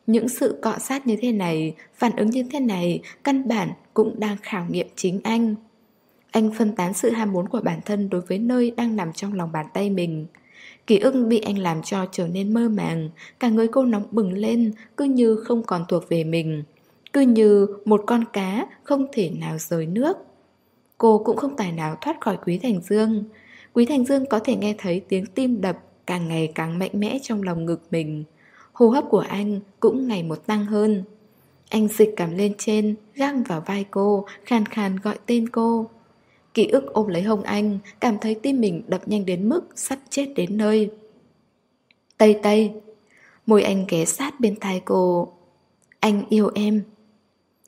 Những sự cọ sát như thế này, phản ứng như thế này, căn bản cũng đang khảo nghiệm chính anh. Anh phân tán sự ham muốn của bản thân đối với nơi đang nằm trong lòng bàn tay mình. Ký ức bị anh làm cho trở nên mơ màng, cả người cô nóng bừng lên, cứ như không còn thuộc về mình. Cứ như một con cá không thể nào rời nước. Cô cũng không tài nào thoát khỏi Quý Thành Dương. Quý Thành Dương có thể nghe thấy tiếng tim đập càng ngày càng mạnh mẽ trong lòng ngực mình. Hô hấp của anh cũng ngày một tăng hơn. Anh dịch cảm lên trên, găng vào vai cô, khàn khàn gọi tên cô. Ký ức ôm lấy hông anh, cảm thấy tim mình đập nhanh đến mức sắp chết đến nơi Tây Tây Môi anh ghé sát bên tai cô Anh yêu em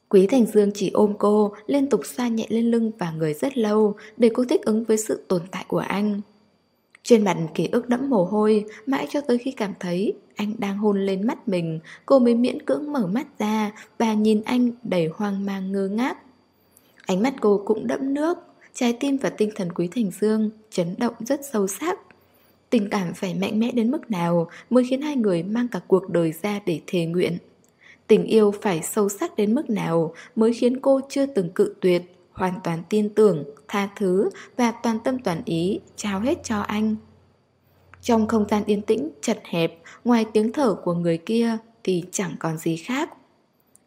Quý Thành Dương chỉ ôm cô, liên tục xoa nhẹ lên lưng và người rất lâu để cô thích ứng với sự tồn tại của anh. Trên mặt ký ức đẫm mồ hôi, mãi cho tới khi cảm thấy anh đang hôn lên mắt mình, cô mới miễn cưỡng mở mắt ra và nhìn anh đầy hoang mang ngơ ngác. Ánh mắt cô cũng đẫm nước, trái tim và tinh thần Quý Thành Dương chấn động rất sâu sắc. Tình cảm phải mạnh mẽ đến mức nào mới khiến hai người mang cả cuộc đời ra để thề nguyện. Tình yêu phải sâu sắc đến mức nào mới khiến cô chưa từng cự tuyệt, hoàn toàn tin tưởng, tha thứ và toàn tâm toàn ý trao hết cho anh. Trong không gian yên tĩnh, chật hẹp, ngoài tiếng thở của người kia thì chẳng còn gì khác.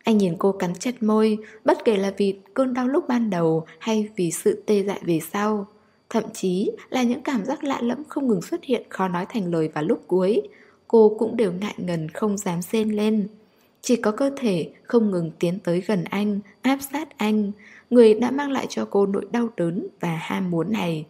Anh nhìn cô cắn chặt môi, bất kể là vì cơn đau lúc ban đầu hay vì sự tê dại về sau. Thậm chí là những cảm giác lạ lẫm không ngừng xuất hiện khó nói thành lời vào lúc cuối. Cô cũng đều ngại ngần không dám xen lên. Chỉ có cơ thể không ngừng tiến tới gần anh, áp sát anh, người đã mang lại cho cô nỗi đau đớn và ham muốn này.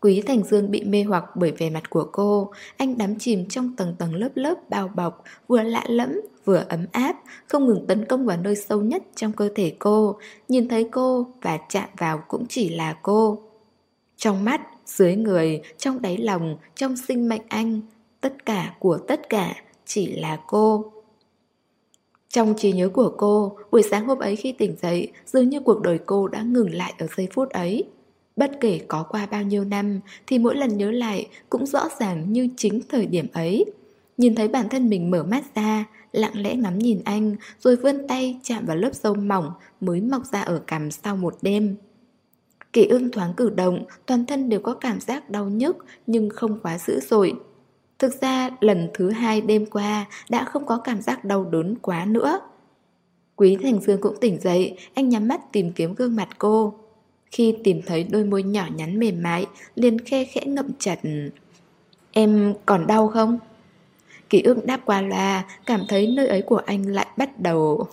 Quý Thành Dương bị mê hoặc bởi vẻ mặt của cô, anh đắm chìm trong tầng tầng lớp lớp bao bọc, vừa lạ lẫm, vừa ấm áp, không ngừng tấn công vào nơi sâu nhất trong cơ thể cô, nhìn thấy cô và chạm vào cũng chỉ là cô. Trong mắt, dưới người, trong đáy lòng, trong sinh mệnh anh, tất cả của tất cả chỉ là cô. Trong trí nhớ của cô, buổi sáng hôm ấy khi tỉnh dậy, dường như cuộc đời cô đã ngừng lại ở giây phút ấy. Bất kể có qua bao nhiêu năm, thì mỗi lần nhớ lại cũng rõ ràng như chính thời điểm ấy. Nhìn thấy bản thân mình mở mắt ra, lặng lẽ ngắm nhìn anh, rồi vươn tay chạm vào lớp dâu mỏng mới mọc ra ở cằm sau một đêm. Kỷ ưng thoáng cử động, toàn thân đều có cảm giác đau nhức nhưng không quá dữ dội. Thực ra lần thứ hai đêm qua đã không có cảm giác đau đớn quá nữa. Quý Thành Dương cũng tỉnh dậy, anh nhắm mắt tìm kiếm gương mặt cô. Khi tìm thấy đôi môi nhỏ nhắn mềm mại, liền khe khẽ ngậm chặt. Em còn đau không? Ký ức đáp qua loa, cảm thấy nơi ấy của anh lại bắt đầu.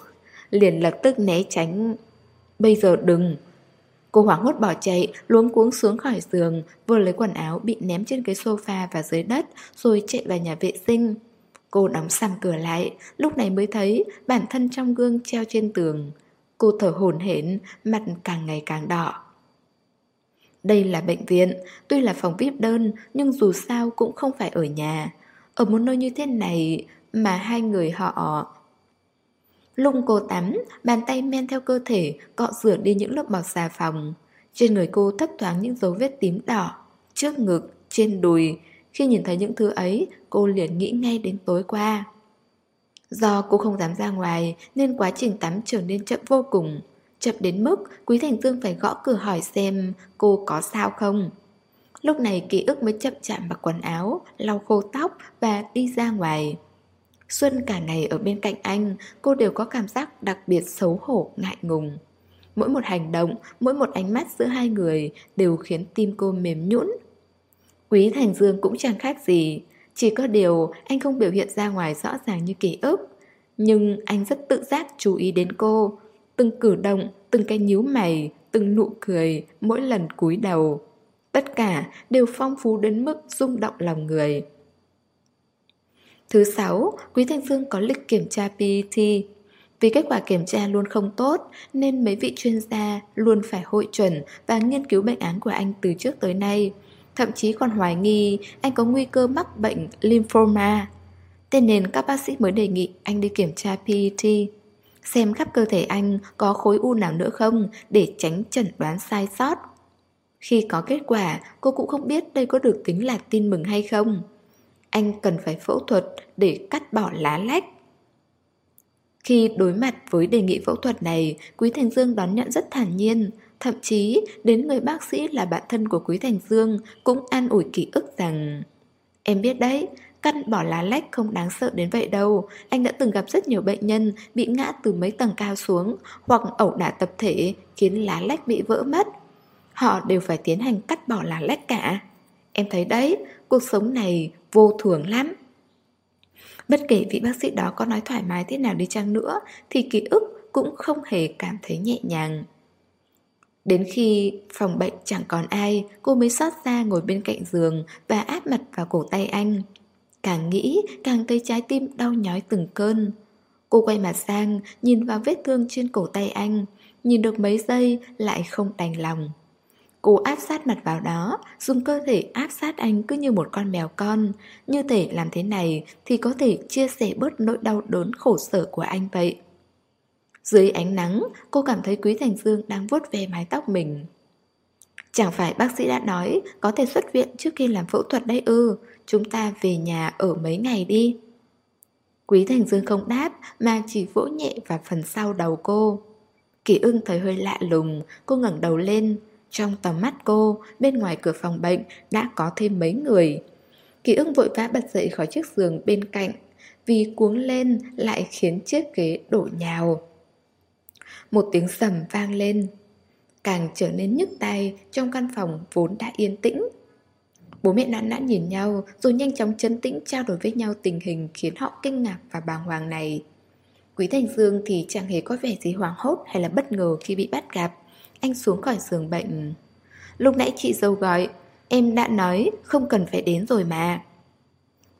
Liền lập tức né tránh. Bây giờ đừng, Cô hoảng hốt bỏ chạy, luống cuống xuống khỏi giường, vừa lấy quần áo bị ném trên cái sofa và dưới đất, rồi chạy vào nhà vệ sinh. Cô đóng sầm cửa lại, lúc này mới thấy bản thân trong gương treo trên tường. Cô thở hổn hển, mặt càng ngày càng đỏ. Đây là bệnh viện, tuy là phòng VIP đơn, nhưng dù sao cũng không phải ở nhà. Ở một nơi như thế này mà hai người họ Lung cô tắm, bàn tay men theo cơ thể, cọ rửa đi những lớp bọt xà phòng. Trên người cô thấp thoáng những dấu vết tím đỏ, trước ngực, trên đùi. Khi nhìn thấy những thứ ấy, cô liền nghĩ ngay đến tối qua. Do cô không dám ra ngoài nên quá trình tắm trở nên chậm vô cùng. Chậm đến mức Quý Thành Dương phải gõ cửa hỏi xem cô có sao không. Lúc này ký ức mới chậm chạm mặc quần áo, lau khô tóc và đi ra ngoài. Xuân cả ngày ở bên cạnh anh, cô đều có cảm giác đặc biệt xấu hổ, ngại ngùng. Mỗi một hành động, mỗi một ánh mắt giữa hai người đều khiến tim cô mềm nhũn. Quý Thành Dương cũng chẳng khác gì, chỉ có điều anh không biểu hiện ra ngoài rõ ràng như ký ức. Nhưng anh rất tự giác chú ý đến cô, từng cử động, từng cái nhíu mày, từng nụ cười, mỗi lần cúi đầu. Tất cả đều phong phú đến mức rung động lòng người. Thứ sáu, Quý Thanh Dương có lịch kiểm tra PET. Vì kết quả kiểm tra luôn không tốt nên mấy vị chuyên gia luôn phải hội chuẩn và nghiên cứu bệnh án của anh từ trước tới nay. Thậm chí còn hoài nghi anh có nguy cơ mắc bệnh lymphoma. Thế nên các bác sĩ mới đề nghị anh đi kiểm tra PET. Xem khắp cơ thể anh có khối u nào nữa không để tránh chẩn đoán sai sót. Khi có kết quả, cô cũng không biết đây có được tính là tin mừng hay không anh cần phải phẫu thuật để cắt bỏ lá lách. Khi đối mặt với đề nghị phẫu thuật này, Quý Thành Dương đón nhận rất thản nhiên. Thậm chí, đến người bác sĩ là bạn thân của Quý Thành Dương cũng an ủi ký ức rằng Em biết đấy, cắt bỏ lá lách không đáng sợ đến vậy đâu. Anh đã từng gặp rất nhiều bệnh nhân bị ngã từ mấy tầng cao xuống hoặc ẩu đả tập thể khiến lá lách bị vỡ mất. Họ đều phải tiến hành cắt bỏ lá lách cả. Em thấy đấy, cuộc sống này vô thường lắm. Bất kể vị bác sĩ đó có nói thoải mái thế nào đi chăng nữa thì ký ức cũng không hề cảm thấy nhẹ nhàng. Đến khi phòng bệnh chẳng còn ai, cô mới xót ra ngồi bên cạnh giường và áp mặt vào cổ tay anh. Càng nghĩ, càng thấy trái tim đau nhói từng cơn. Cô quay mặt sang, nhìn vào vết thương trên cổ tay anh, nhìn được mấy giây lại không đành lòng. Cô áp sát mặt vào đó, dùng cơ thể áp sát anh cứ như một con mèo con. Như thể làm thế này thì có thể chia sẻ bớt nỗi đau đớn khổ sở của anh vậy. Dưới ánh nắng, cô cảm thấy Quý Thành Dương đang vuốt về mái tóc mình. Chẳng phải bác sĩ đã nói có thể xuất viện trước khi làm phẫu thuật đấy ư, chúng ta về nhà ở mấy ngày đi. Quý Thành Dương không đáp mà chỉ vỗ nhẹ vào phần sau đầu cô. Kỳ ưng thấy hơi lạ lùng, cô ngẩng đầu lên. Trong tầm mắt cô, bên ngoài cửa phòng bệnh đã có thêm mấy người. Kỳ ưng vội vã bật dậy khỏi chiếc giường bên cạnh, vì cuống lên lại khiến chiếc ghế đổ nhào. Một tiếng sầm vang lên Càng trở nên nhức tay Trong căn phòng vốn đã yên tĩnh Bố mẹ nãn nãn nhìn nhau Rồi nhanh chóng chấn tĩnh trao đổi với nhau tình hình Khiến họ kinh ngạc và bàng hoàng này. Quý Thành Dương thì chẳng hề có vẻ gì hoảng hốt Hay là bất ngờ khi bị bắt gặp. Anh xuống khỏi giường bệnh. Lúc nãy chị dâu gọi Em đã nói không cần phải đến rồi mà.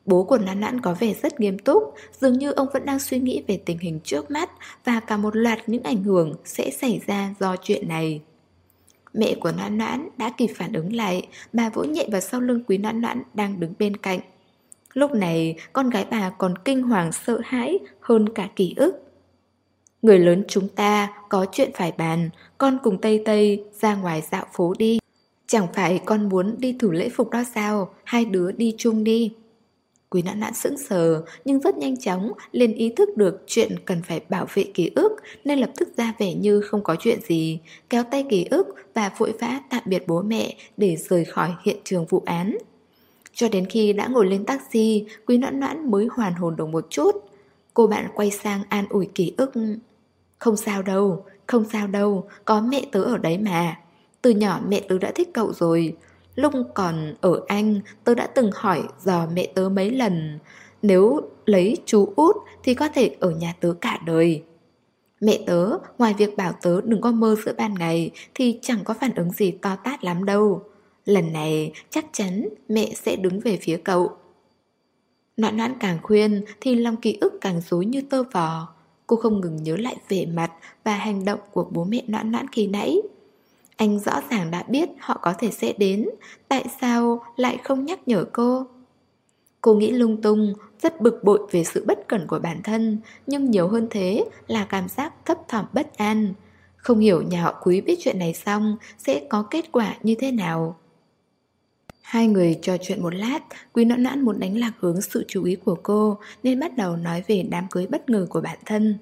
Bố của Nãn Nãn có vẻ rất nghiêm túc, dường như ông vẫn đang suy nghĩ về tình hình trước mắt và cả một loạt những ảnh hưởng sẽ xảy ra do chuyện này. Mẹ của Nãn Nãn đã kịp phản ứng lại, bà vỗ nhẹ vào sau lưng quý Nãn Nãn đang đứng bên cạnh. Lúc này, con gái bà còn kinh hoàng sợ hãi hơn cả ký ức. Người lớn chúng ta có chuyện phải bàn, con cùng Tây Tây ra ngoài dạo phố đi. Chẳng phải con muốn đi thử lễ phục đó sao, hai đứa đi chung đi. Quý nãn nãn sững sờ nhưng rất nhanh chóng liền ý thức được chuyện cần phải bảo vệ ký ức nên lập tức ra vẻ như không có chuyện gì, kéo tay ký ức và vội vã tạm biệt bố mẹ để rời khỏi hiện trường vụ án. Cho đến khi đã ngồi lên taxi, Quý nãn nãn mới hoàn hồn được một chút. Cô bạn quay sang an ủi ký ức. Không sao đâu, không sao đâu, có mẹ tớ ở đấy mà. Từ nhỏ mẹ tớ đã thích cậu rồi, Lúc còn ở Anh, tớ đã từng hỏi dò mẹ tớ mấy lần Nếu lấy chú út thì có thể ở nhà tớ cả đời. Mẹ tớ, ngoài việc bảo tớ đừng có mơ giữa ban ngày Thì chẳng có phản ứng gì to tát lắm đâu. Lần này chắc chắn mẹ sẽ đứng về phía cậu. Noãn noãn càng khuyên thì lòng ký ức càng rối như tơ vò. Cô không ngừng nhớ lại vẻ mặt và hành động của bố mẹ noãn noãn khi nãy anh rõ ràng đã biết họ có thể sẽ đến Tại sao lại không nhắc nhở cô? Cô nghĩ lung tung Rất bực bội về sự bất cẩn của bản thân Nhưng nhiều hơn thế là cảm giác thấp thỏm bất an. Không hiểu nhà họ quý biết chuyện này xong Sẽ có kết quả như thế nào. Hai người trò chuyện một lát, Quý nãn nãn muốn đánh lạc hướng sự chú ý của cô nên bắt đầu nói về đám cưới bất ngờ của bản thân.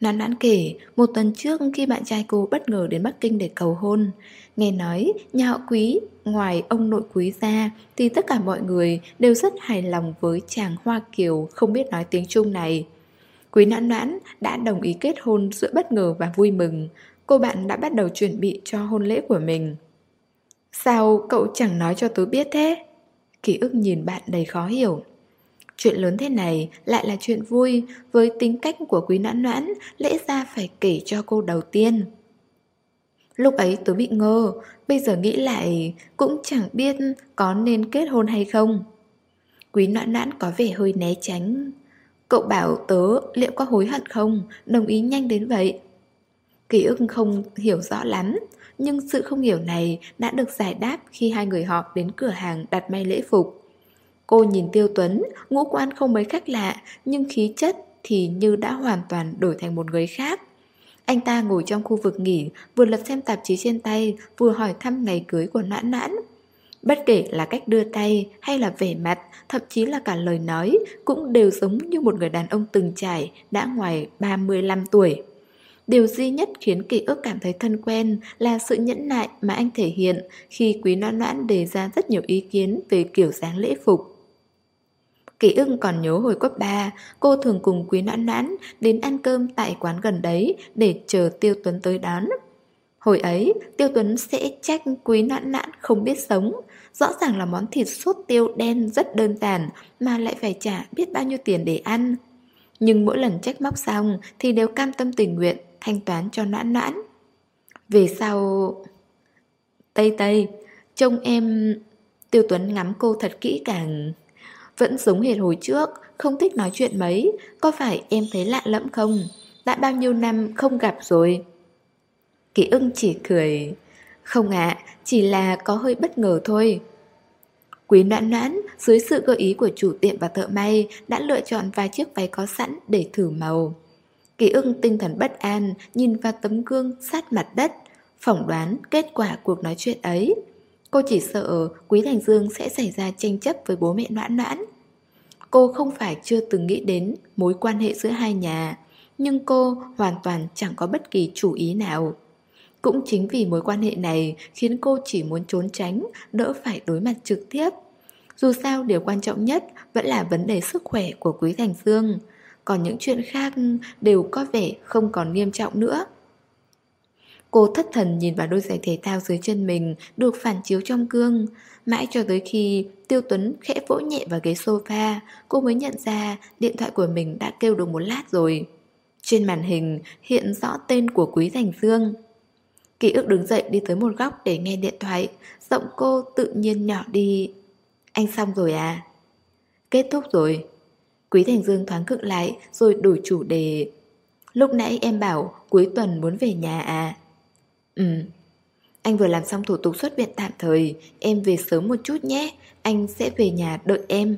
Nán nãn kể, một tuần trước khi bạn trai cô bất ngờ đến Bắc Kinh để cầu hôn, nghe nói nhà họ quý, ngoài ông nội quý ra, thì tất cả mọi người đều rất hài lòng với chàng Hoa Kiều không biết nói tiếng Trung này. Quý nán nãn đã đồng ý kết hôn giữa bất ngờ và vui mừng, cô bạn đã bắt đầu chuẩn bị cho hôn lễ của mình. Sao cậu chẳng nói cho tớ biết thế? Ký ức nhìn bạn đầy khó hiểu. Chuyện lớn thế này lại là chuyện vui, Với tính cách của quý noãn noãn, Lẽ ra phải kể cho cô đầu tiên. Lúc ấy tớ bị ngơ, Bây giờ nghĩ lại Cũng chẳng biết có nên kết hôn hay không. Quý noãn noãn có vẻ hơi né tránh. Cậu bảo tớ liệu có hối hận không? Đồng ý nhanh đến vậy. Ký ức không hiểu rõ lắm, Nhưng sự không hiểu này đã được giải đáp khi hai người họ đến cửa hàng đặt may lễ phục. Cô nhìn Tiêu Tuấn, ngũ quan không mấy khác lạ, nhưng khí chất thì như đã hoàn toàn đổi thành một người khác. Anh ta ngồi trong khu vực nghỉ, vừa lật xem tạp chí trên tay, vừa hỏi thăm ngày cưới của nãn nãn. Bất kể là cách đưa tay hay là vẻ mặt, thậm chí là cả lời nói, cũng đều giống như một người đàn ông từng trải, đã ngoài 35 tuổi. Điều duy nhất khiến ký ức cảm thấy thân quen là sự nhẫn nại mà anh thể hiện khi Quý nõn Noãn đề ra rất nhiều ý kiến về kiểu dáng lễ phục. Kỷ ưng còn nhớ hồi cấp 3, cô thường cùng quý noãn noãn đến ăn cơm tại quán gần đấy để chờ Tiêu Tuấn tới đón. Hồi ấy, Tiêu Tuấn sẽ trách quý noãn noãn không biết sống. Rõ ràng là món thịt sốt tiêu đen rất đơn giản mà lại phải trả biết bao nhiêu tiền để ăn. Nhưng mỗi lần trách móc xong thì đều cam tâm tình nguyện thanh toán cho noãn noãn. Về sau... Tây Tây, trông em... Tiêu Tuấn ngắm cô thật kỹ càng... Vẫn giống hệt hồi trước, không thích nói chuyện mấy, có phải em thấy lạ lẫm không? Đã bao nhiêu năm không gặp rồi. Kỷ ưng chỉ cười. Không ạ, chỉ là có hơi bất ngờ thôi. Quý noãn noãn, dưới sự gợi ý của chủ tiệm và thợ may, đã lựa chọn vài chiếc váy có sẵn để thử màu. Kỷ ưng tinh thần bất an, nhìn vào tấm gương sát mặt đất, phỏng đoán kết quả cuộc nói chuyện ấy. Cô chỉ sợ Quý Thành Dương sẽ xảy ra tranh chấp với bố mẹ noãn noãn. Cô không phải chưa từng nghĩ đến mối quan hệ giữa hai nhà, nhưng cô hoàn toàn chẳng có bất kỳ chủ ý nào. Cũng chính vì mối quan hệ này khiến cô chỉ muốn trốn tránh, đỡ phải đối mặt trực tiếp. Dù sao điều quan trọng nhất vẫn là vấn đề sức khỏe của Quý Thành Dương, còn những chuyện khác đều có vẻ không còn nghiêm trọng nữa. Cô thất thần nhìn vào đôi giày thể thao dưới chân mình được phản chiếu trong gương. Mãi cho tới khi Tiêu Tuấn khẽ vỗ nhẹ vào ghế sofa, cô mới nhận ra điện thoại của mình đã kêu được một lát rồi. Trên màn hình hiện rõ tên của Quý Thành Dương. Ký ức đứng dậy đi tới một góc để nghe điện thoại, giọng cô tự nhiên nhỏ đi. Anh xong rồi à? Kết thúc rồi. Quý Thành Dương thoáng cực lại rồi đổi chủ đề. Lúc nãy em bảo cuối tuần muốn về nhà à? Ừ. Anh vừa làm xong thủ tục xuất viện tạm thời, em về sớm một chút nhé, anh sẽ về nhà đợi em.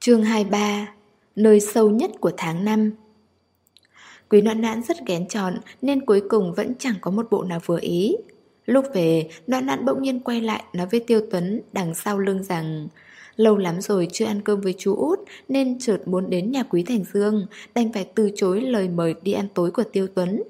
Chương 23 Nơi sâu nhất của tháng 5 Quý noãn noãn rất ghén chọn nên cuối cùng vẫn chẳng có một bộ nào vừa ý. Lúc về, noãn noãn bỗng nhiên quay lại nói với Tiêu Tuấn đằng sau lưng rằng Lâu lắm rồi chưa ăn cơm với chú út nên chợt muốn đến nhà Quý Thành Dương, đành phải từ chối lời mời đi ăn tối của Tiêu Tuấn.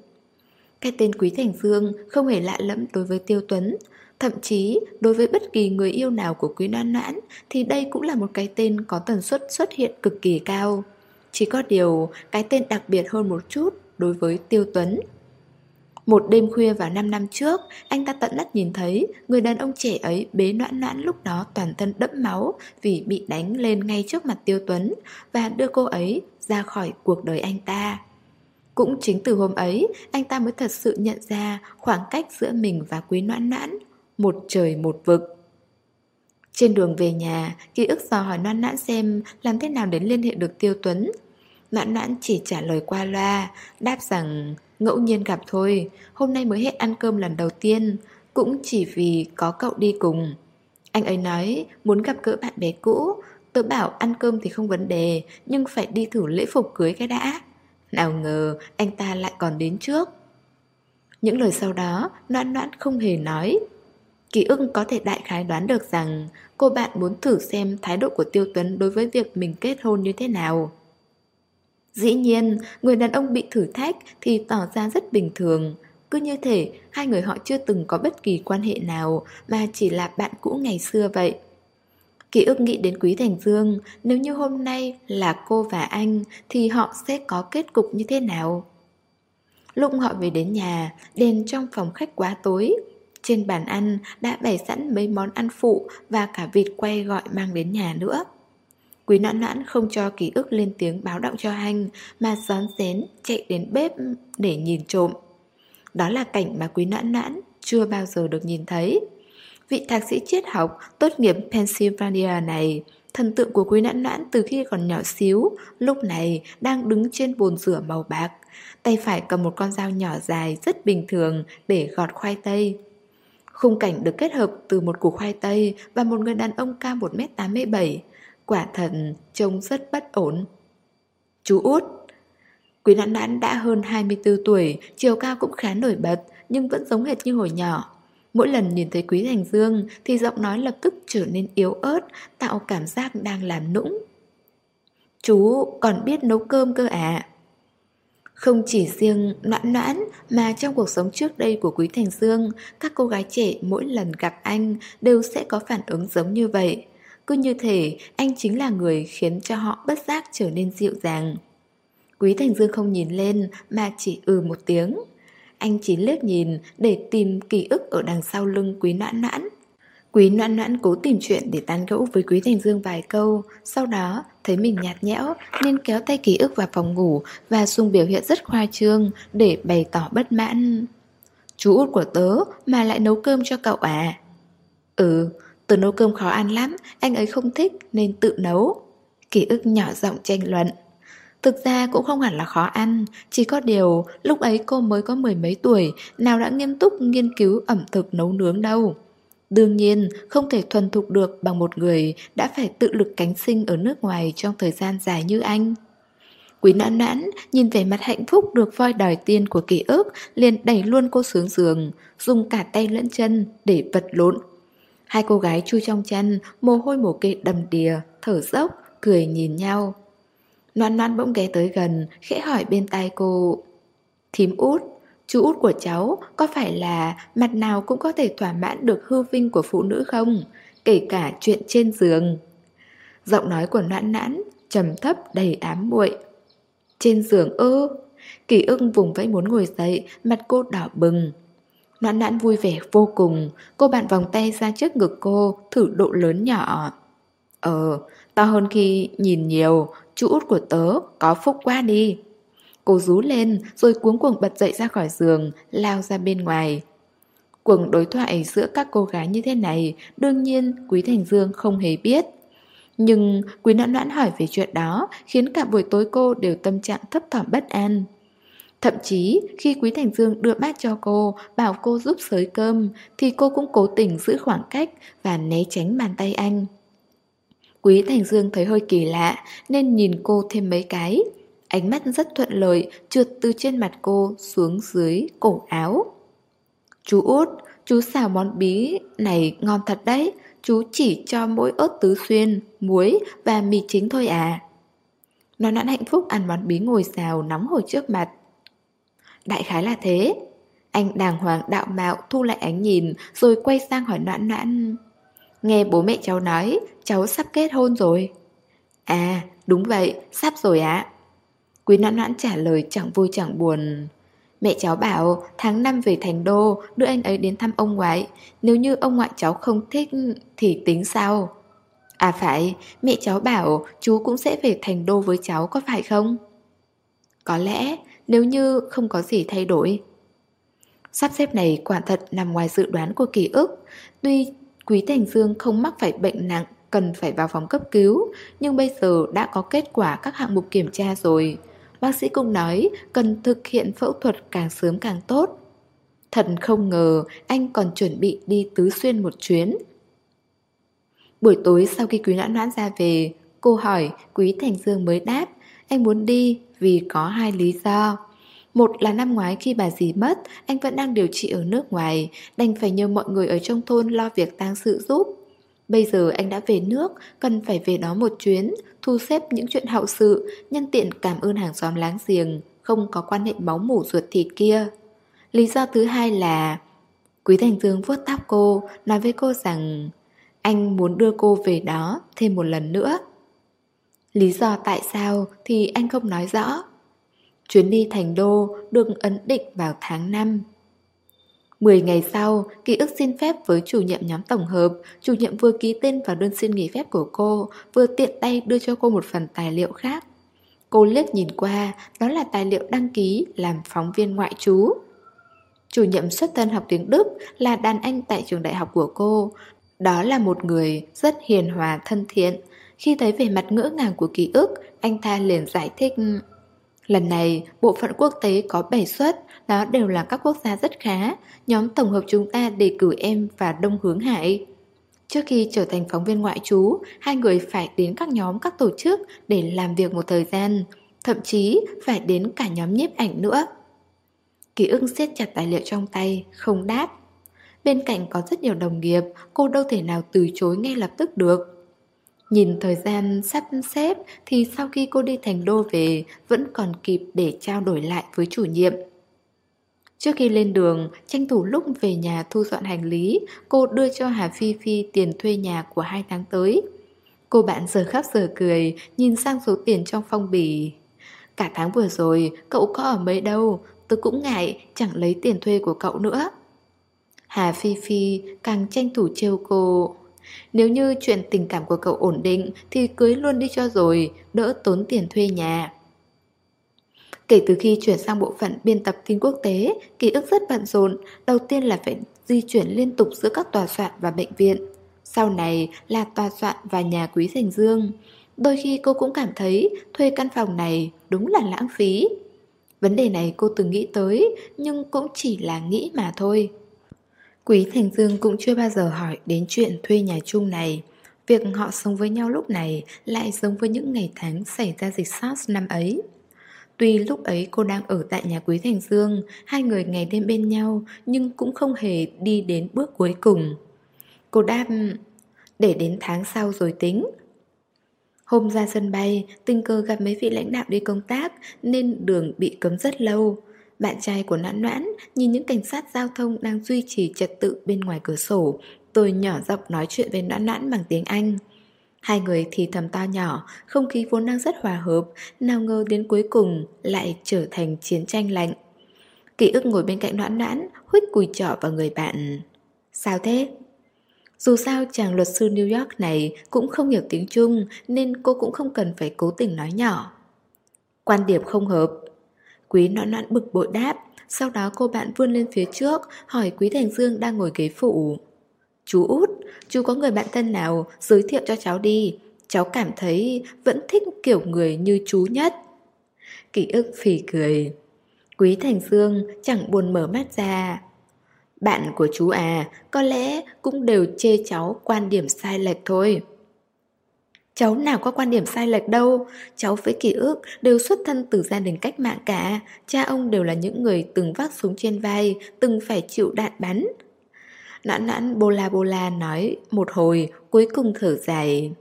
Cái tên Quý Thành Dương không hề lạ lẫm đối với Tiêu Tuấn, thậm chí đối với bất kỳ người yêu nào của Quý Đoan Noãn thì đây cũng là một cái tên có tần suất xuất hiện cực kỳ cao. Chỉ có điều cái tên đặc biệt hơn một chút đối với Tiêu Tuấn. Một đêm khuya vào 5 năm trước, anh ta tận mắt nhìn thấy người đàn ông trẻ ấy bế noãn noãn lúc đó toàn thân đẫm máu vì bị đánh lên ngay trước mặt Tiêu Tuấn và đưa cô ấy ra khỏi cuộc đời anh ta. Cũng chính từ hôm ấy, anh ta mới thật sự nhận ra khoảng cách giữa mình và quý noãn noãn, một trời một vực. Trên đường về nhà, ký ức dò hỏi noãn noãn xem làm thế nào để liên hệ được Tiêu Tuấn. Noãn noãn chỉ trả lời qua loa, đáp rằng ngẫu nhiên gặp thôi, hôm nay mới hết ăn cơm lần đầu tiên, cũng chỉ vì có cậu đi cùng. Anh ấy nói muốn gặp gỡ bạn bè cũ, tớ bảo ăn cơm thì không vấn đề, nhưng phải đi thử lễ phục cưới cái đã. Nào ngờ anh ta lại còn đến trước Những lời sau đó Noãn noãn không hề nói Ký ức có thể đại khái đoán được rằng Cô bạn muốn thử xem thái độ của Tiêu Tuấn Đối với việc mình kết hôn như thế nào Dĩ nhiên Người đàn ông bị thử thách Thì tỏ ra rất bình thường Cứ như thể hai người họ chưa từng có bất kỳ quan hệ nào Mà chỉ là bạn cũ ngày xưa vậy Ký ức nghĩ đến Quý Thành Dương, nếu như hôm nay là cô và anh thì họ sẽ có kết cục như thế nào? Lúc họ về đến nhà, đèn trong phòng khách quá tối. Trên bàn ăn đã bày sẵn mấy món ăn phụ và cả vịt quay gọi mang đến nhà nữa. Quý noãn noãn không cho ký ức lên tiếng báo động cho anh mà gión rén chạy đến bếp để nhìn trộm. Đó là cảnh mà quý noãn noãn chưa bao giờ được nhìn thấy. Vị thạc sĩ triết học tốt nghiệp Pennsylvania này, thần tượng của quý noãn nãn từ khi còn nhỏ xíu, lúc này đang đứng trên bồn rửa màu bạc. Tay phải cầm một con dao nhỏ dài rất bình thường để gọt khoai tây. Khung cảnh được kết hợp từ một củ khoai tây và một người đàn ông cao 1m87. Quả thật trông rất bất ổn. Chú út Quý nãn nãn đã hơn 24 tuổi, chiều cao cũng khá nổi bật, nhưng vẫn giống hệt như hồi nhỏ. Mỗi lần nhìn thấy Quý Thành Dương thì giọng nói lập tức trở nên yếu ớt, tạo cảm giác đang làm nũng. Chú còn biết nấu cơm cơ à? Không chỉ riêng noãn noãn mà trong cuộc sống trước đây của Quý Thành Dương, các cô gái trẻ mỗi lần gặp anh đều sẽ có phản ứng giống như vậy. Cứ như thể anh chính là người khiến cho họ bất giác trở nên dịu dàng. Quý Thành Dương không nhìn lên mà chỉ ừ một tiếng. Anh chỉ liếc nhìn để tìm ký ức ở đằng sau lưng Quý Noãn Noãn. Quý Noãn Noãn cố tìm chuyện để tán gẫu với Quý Thành Dương vài câu, sau đó thấy mình nhạt nhẽo nên kéo tay ký ức vào phòng ngủ và dùng biểu hiện rất khoa trương để bày tỏ bất mãn. Chú út của tớ mà lại nấu cơm cho cậu à? Ừ, Tôi nấu cơm khó ăn lắm, anh ấy không thích nên tự nấu. Ký ức nhỏ giọng tranh luận. Thực ra cũng không hẳn là khó ăn, chỉ có điều lúc ấy cô mới có mười mấy tuổi, nào đã nghiêm túc nghiên cứu ẩm thực nấu nướng đâu. Đương nhiên, không thể thuần thục được bằng một người đã phải tự lực cánh sinh ở nước ngoài trong thời gian dài như anh. Quý nãn nãn nhìn vẻ mặt hạnh phúc được voi đòi tiên của ký ức liền đẩy luôn cô xuống giường, dùng cả tay lẫn chân để vật lộn. Hai cô gái chui trong chăn, mồ hôi mồ kê đầm đìa, thở dốc, cười nhìn nhau. Noan noan bỗng ghé tới gần, khẽ hỏi bên tai cô. Thím út, chú út của cháu có phải là mặt nào cũng có thể thỏa mãn được hư vinh của phụ nữ không? Kể cả chuyện trên giường. Giọng nói của noãn nãn, trầm thấp đầy ám muội. Trên giường ư? Kỳ ưng vùng vẫy muốn ngồi dậy, mặt cô đỏ bừng. Noãn noãn vui vẻ vô cùng, cô bạn vòng tay ra trước ngực cô, thử độ lớn nhỏ. Ờ, to hơn khi nhìn nhiều, chú út của tớ có phúc quá đi. Cô rú lên rồi cuống cuồng bật dậy ra khỏi giường, lao ra bên ngoài. Cuộc đối thoại giữa các cô gái như thế này, đương nhiên Quý Thành Dương không hề biết. Nhưng Quý Noãn Noãn hỏi về chuyện đó khiến cả buổi tối cô đều tâm trạng thấp thỏm bất an. Thậm chí khi Quý Thành Dương đưa bát cho cô, bảo cô giúp sới cơm, thì cô cũng cố tình giữ khoảng cách và né tránh bàn tay anh. Quý Thành Dương thấy hơi kỳ lạ nên nhìn cô thêm mấy cái. Ánh mắt rất thuận lợi trượt từ trên mặt cô xuống dưới cổ áo. Chú út, chú xào món bí này ngon thật đấy. Chú chỉ cho mỗi ớt tứ xuyên, muối và mì chính thôi à. Nó nãn hạnh phúc ăn món bí ngồi xào nóng hổi trước mặt. Đại khái là thế. Anh đàng hoàng đạo mạo thu lại ánh nhìn rồi quay sang hỏi noãn noãn. Nghe bố mẹ cháu nói, cháu sắp kết hôn rồi. À, đúng vậy, sắp rồi ạ. Quý noãn noãn trả lời chẳng vui chẳng buồn. Mẹ cháu bảo tháng 5 về thành đô đưa anh ấy đến thăm ông ngoại. Nếu như ông ngoại cháu không thích thì tính sao? À phải, mẹ cháu bảo chú cũng sẽ về thành đô với cháu có phải không? Có lẽ nếu như không có gì thay đổi. Sắp xếp này quả thật nằm ngoài dự đoán của ký ức. Tuy Quý Thành Dương không mắc phải bệnh nặng, cần phải vào phòng cấp cứu, nhưng bây giờ đã có kết quả các hạng mục kiểm tra rồi. Bác sĩ cũng nói cần thực hiện phẫu thuật càng sớm càng tốt. Thật không ngờ anh còn chuẩn bị đi tứ xuyên một chuyến. Buổi tối sau khi Quý Noãn Noãn ra về, cô hỏi Quý Thành Dương mới đáp, anh muốn đi vì có hai lý do. Một là năm ngoái khi bà dì mất, anh vẫn đang điều trị ở nước ngoài, đành phải nhờ mọi người ở trong thôn lo việc tang sự giúp. Bây giờ anh đã về nước, cần phải về đó một chuyến, thu xếp những chuyện hậu sự, nhân tiện cảm ơn hàng xóm láng giềng, không có quan hệ máu mủ ruột thịt kia. Lý do thứ hai là... Quý Thành Dương vuốt tóc cô, nói với cô rằng anh muốn đưa cô về đó thêm một lần nữa. Lý do tại sao thì anh không nói rõ. Chuyến đi thành đô được ấn định vào tháng 5. 10 ngày sau, ký ức xin phép với chủ nhiệm nhóm tổng hợp, chủ nhiệm vừa ký tên vào đơn xin nghỉ phép của cô, vừa tiện tay đưa cho cô một phần tài liệu khác. Cô liếc nhìn qua, đó là tài liệu đăng ký làm phóng viên ngoại trú. Chủ nhiệm xuất thân học tiếng Đức là đàn anh tại trường đại học của cô. Đó là một người rất hiền hòa thân thiện. Khi thấy vẻ mặt ngỡ ngàng của ký ức, anh ta liền giải thích Lần này, bộ phận quốc tế có 7 suất, đó đều là các quốc gia rất khá. Nhóm tổng hợp chúng ta đề cử em và Đông Hướng Hải. Trước khi trở thành phóng viên ngoại trú, hai người phải đến các nhóm các tổ chức để làm việc một thời gian, thậm chí phải đến cả nhóm nhiếp ảnh nữa. Ký ưng siết chặt tài liệu trong tay, không đáp. Bên cạnh có rất nhiều đồng nghiệp, cô đâu thể nào từ chối ngay lập tức được. Nhìn thời gian sắp xếp thì sau khi cô đi thành đô về vẫn còn kịp để trao đổi lại với chủ nhiệm. Trước khi lên đường, tranh thủ lúc về nhà thu dọn hành lý, cô đưa cho Hà Phi Phi tiền thuê nhà của hai tháng tới. Cô bạn giờ khóc giờ cười, nhìn sang số tiền trong phong bì. Cả tháng vừa rồi, cậu có ở mấy đâu, tôi cũng ngại chẳng lấy tiền thuê của cậu nữa. Hà Phi Phi càng tranh thủ trêu cô. Nếu như chuyện tình cảm của cậu ổn định thì cưới luôn đi cho rồi, đỡ tốn tiền thuê nhà. Kể từ khi chuyển sang bộ phận biên tập tin quốc tế, ký ức rất bận rộn, đầu tiên là phải di chuyển liên tục giữa các tòa soạn và bệnh viện. Sau này là tòa soạn và nhà quý Thành Dương. Đôi khi cô cũng cảm thấy thuê căn phòng này đúng là lãng phí. Vấn đề này cô từng nghĩ tới, nhưng cũng chỉ là nghĩ mà thôi. Quý Thành Dương cũng chưa bao giờ hỏi đến chuyện thuê nhà chung này. Việc họ sống với nhau lúc này lại giống với những ngày tháng xảy ra dịch SARS năm ấy. Tuy lúc ấy cô đang ở tại nhà Quý Thành Dương, hai người ngày đêm bên nhau nhưng cũng không hề đi đến bước cuối cùng. Cô đáp, để đến tháng sau rồi tính. Hôm ra sân bay, tình cờ gặp mấy vị lãnh đạo đi công tác nên đường bị cấm rất lâu. Bạn trai của noãn noãn nhìn những cảnh sát giao thông đang duy trì trật tự bên ngoài cửa sổ. Tôi nhỏ giọng nói chuyện với noãn noãn bằng tiếng Anh. Hai người thì thầm to nhỏ, không khí vốn đang rất hòa hợp, nào ngờ đến cuối cùng lại trở thành chiến tranh lạnh. Ký ức ngồi bên cạnh noãn noãn, huyết cùi trỏ vào người bạn. Sao thế? Dù sao chàng luật sư New York này cũng không hiểu tiếng Trung nên cô cũng không cần phải cố tình nói nhỏ. Quan điểm không hợp. Quý noãn noãn bực bội đáp, sau đó cô bạn vươn lên phía trước hỏi Quý Thành Dương đang ngồi ghế phụ. Chú út, chú có người bạn thân nào giới thiệu cho cháu đi. Cháu cảm thấy vẫn thích kiểu người như chú nhất. kỷ ức phì cười. Quý Thành Dương chẳng buồn mở mắt ra. Bạn của chú à, có lẽ cũng đều chê cháu quan điểm sai lệch thôi. Cháu nào có quan điểm sai lệch đâu Cháu với ký ức đều xuất thân từ gia đình cách mạng cả Cha ông đều là những người từng vác súng trên vai, Từng phải chịu đạn bắn Nãn nãn bô la bô la nói một hồi, cuối cùng thở dài.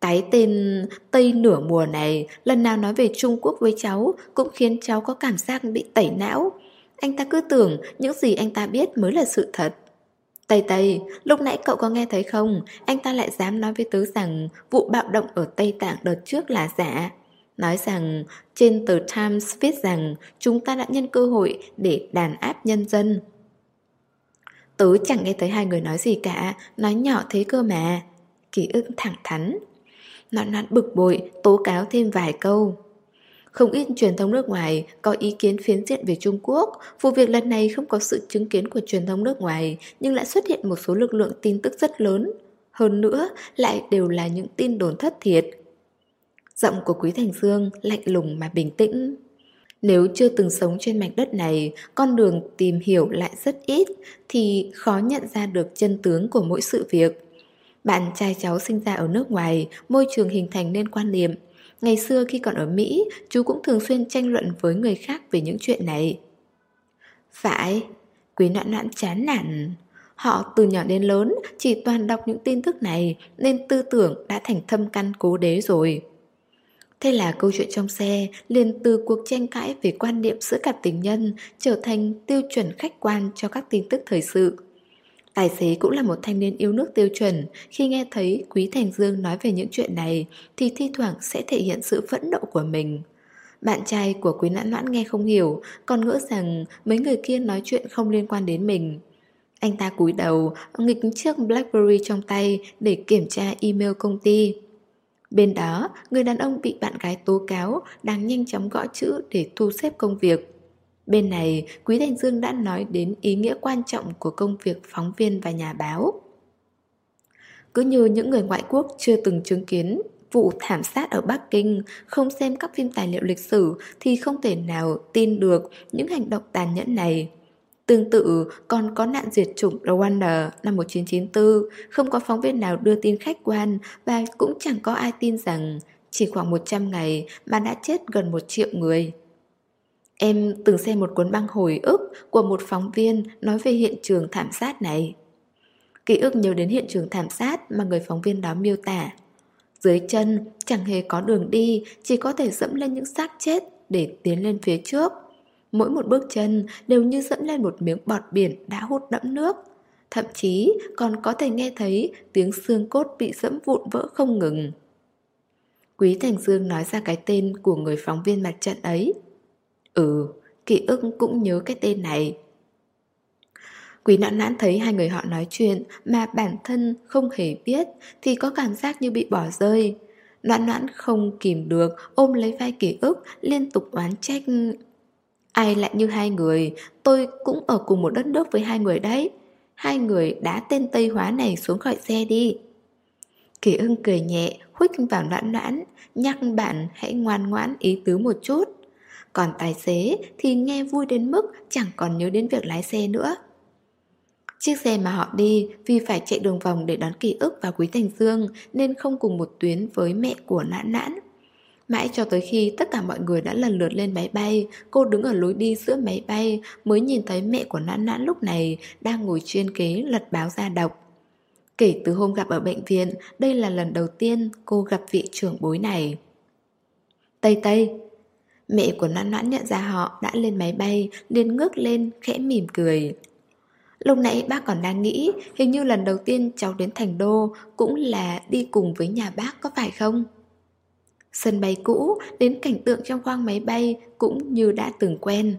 Cái tên Tây nửa mùa này, lần nào nói về Trung Quốc với cháu cũng khiến cháu có cảm giác bị tẩy não. Anh ta cứ tưởng những gì anh ta biết mới là sự thật. Tây Tây, lúc nãy cậu có nghe thấy không? Anh ta lại dám nói với tớ rằng vụ bạo động ở Tây Tạng đợt trước là giả. Nói rằng trên tờ Times viết rằng chúng ta đã nhân cơ hội để đàn áp nhân dân. Tớ chẳng nghe thấy hai người nói gì cả Nói nhỏ thế cơ mà Ký ức thẳng thắn Nọn nọn bực bội tố cáo thêm vài câu không ít truyền thông nước ngoài có ý kiến phiến diện về Trung Quốc Vụ việc lần này không có sự chứng kiến của truyền thông nước ngoài Nhưng lại xuất hiện một số lực lượng tin tức rất lớn Hơn nữa lại đều là những tin đồn thất thiệt Giọng của Quý Thành Dương lạnh lùng mà bình tĩnh nếu chưa từng sống trên mảnh đất này, con đường tìm hiểu lại rất ít, thì khó nhận ra được chân tướng của mỗi sự việc. Bạn trai cháu sinh ra ở nước ngoài, môi trường hình thành nên quan niệm. Ngày xưa khi còn ở Mỹ, chú cũng thường xuyên tranh luận với người khác về những chuyện này. Phải, quý noạn noạn chán nản. Họ từ nhỏ đến lớn chỉ toàn đọc những tin tức này nên tư tưởng đã thành thâm căn cố đế rồi. Thế là câu chuyện trong xe liền từ cuộc tranh cãi về quan niệm giữa cặp tình nhân trở thành tiêu chuẩn khách quan cho các tin tức thời sự. Tài xế cũng là một thanh niên yêu nước tiêu chuẩn, khi nghe thấy Quý Thành Dương nói về những chuyện này thì thi thoảng sẽ thể hiện sự phẫn nộ của mình. Bạn trai của Quý Nãn Noãn nghe không hiểu, còn ngỡ rằng mấy người kia nói chuyện không liên quan đến mình. Anh ta cúi đầu, nghịch chiếc Blackberry trong tay để kiểm tra email công ty. Bên đó, người đàn ông bị bạn gái tố cáo đang nhanh chóng gõ chữ để thu xếp công việc. Bên này, Quý Thành Dương đã nói đến ý nghĩa quan trọng của công việc phóng viên và nhà báo. Cứ như những người ngoại quốc chưa từng chứng kiến vụ thảm sát ở Bắc Kinh, không xem các phim tài liệu lịch sử thì không thể nào tin được những hành động tàn nhẫn này. Tương tự còn có nạn diệt chủng Rwanda năm 1994, không có phóng viên nào đưa tin khách quan và cũng chẳng có ai tin rằng chỉ khoảng 100 ngày mà đã chết gần một triệu người. Em từng xem một cuốn băng hồi ức của một phóng viên nói về hiện trường thảm sát này. Ký ức nhớ đến hiện trường thảm sát mà người phóng viên đó miêu tả. Dưới chân chẳng hề có đường đi, chỉ có thể dẫm lên những xác chết để tiến lên phía trước. Mỗi một bước chân đều như dẫm lên một miếng bọt biển đã hút đẫm nước. Thậm chí còn có thể nghe thấy tiếng xương cốt bị dẫm vụn vỡ không ngừng. Quý Thành Dương nói ra cái tên của người phóng viên mặt trận ấy. Ừ, ký ức cũng nhớ cái tên này. Quý nãn nãn thấy hai người họ nói chuyện mà bản thân không hề biết thì có cảm giác như bị bỏ rơi. Noãn noãn không kìm được, ôm lấy vai ký ức, liên tục oán trách. Ai lại như hai người, tôi cũng ở cùng một đất nước với hai người đấy. Hai người đá tên Tây Hóa này xuống khỏi xe đi. Kỳ ưng cười nhẹ, khuếch vào noãn noãn, nhắc bạn hãy ngoan ngoãn ý tứ một chút. Còn tài xế thì nghe vui đến mức chẳng còn nhớ đến việc lái xe nữa. Chiếc xe mà họ đi vì phải chạy đường vòng để đón ký ức và Quý Thành Dương nên không cùng một tuyến với mẹ của nãn nãn. Mãi cho tới khi tất cả mọi người đã lần lượt lên máy bay, cô đứng ở lối đi giữa máy bay mới nhìn thấy mẹ của nãn nãn lúc này đang ngồi trên ghế lật báo ra đọc. Kể từ hôm gặp ở bệnh viện, đây là lần đầu tiên cô gặp vị trưởng bối này. Tây Tây Mẹ của nãn nãn nhận ra họ đã lên máy bay, liền ngước lên, khẽ mỉm cười. Lúc nãy bác còn đang nghĩ Hình như lần đầu tiên cháu đến thành đô Cũng là đi cùng với nhà bác có phải không? Sân bay cũ Đến cảnh tượng trong khoang máy bay Cũng như đã từng quen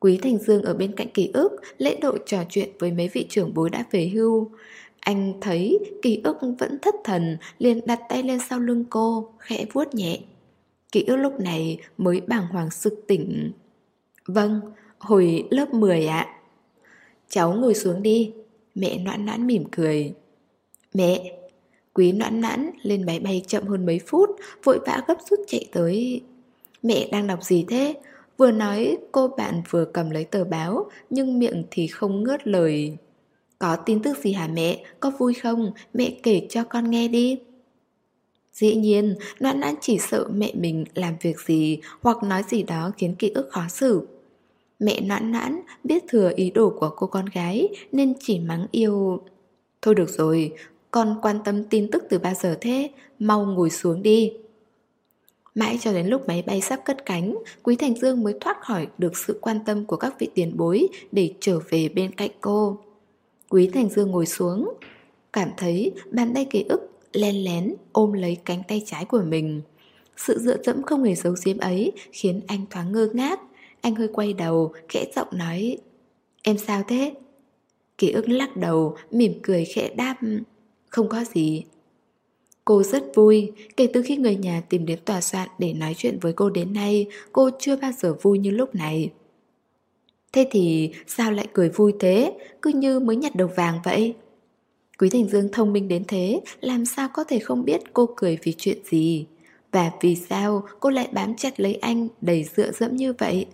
Quý Thành Dương ở bên cạnh ký ức Lễ độ trò chuyện với mấy vị trưởng bối đã về hưu Anh thấy ký ức vẫn thất thần liền đặt tay lên sau lưng cô Khẽ vuốt nhẹ Ký ức lúc này mới bàng hoàng sực tỉnh. Vâng, hồi lớp 10 ạ. Cháu ngồi xuống đi. Mẹ noãn noãn mỉm cười. Mẹ Quý noãn noãn lên máy bay chậm hơn mấy phút Vội vã gấp rút chạy tới. Mẹ đang đọc gì thế? Vừa nói cô bạn vừa cầm lấy tờ báo Nhưng miệng thì không ngớt lời. Có tin tức gì hả mẹ? Có vui không? Mẹ kể cho con nghe đi. Dĩ nhiên, Noãn Noãn chỉ sợ mẹ mình làm việc gì hoặc nói gì đó khiến ký ức khó xử. Mẹ noãn noãn biết thừa ý đồ của cô con gái nên chỉ mắng yêu. Thôi được rồi, con quan tâm tin tức từ bao giờ thế, mau ngồi xuống đi. Mãi cho đến lúc máy bay sắp cất cánh, Quý Thành Dương mới thoát khỏi được sự quan tâm của các vị tiền bối để trở về bên cạnh cô. Quý Thành Dương ngồi xuống, cảm thấy bàn tay ký ức len lén ôm lấy cánh tay trái của mình. Sự dựa dẫm không hề giấu giếm ấy khiến anh thoáng ngơ ngác, anh hơi quay đầu, khẽ giọng nói Em sao thế? Ký ức lắc đầu, mỉm cười khẽ đáp Không có gì Cô rất vui, kể từ khi người nhà tìm đến tòa soạn để nói chuyện với cô đến nay, cô chưa bao giờ vui như lúc này. Thế thì sao lại cười vui thế, cứ như mới nhặt đầu vàng vậy? Quý Thành Dương thông minh đến thế, làm sao có thể không biết cô cười vì chuyện gì? Và vì sao cô lại bám chặt lấy anh đầy dựa dẫm như vậy?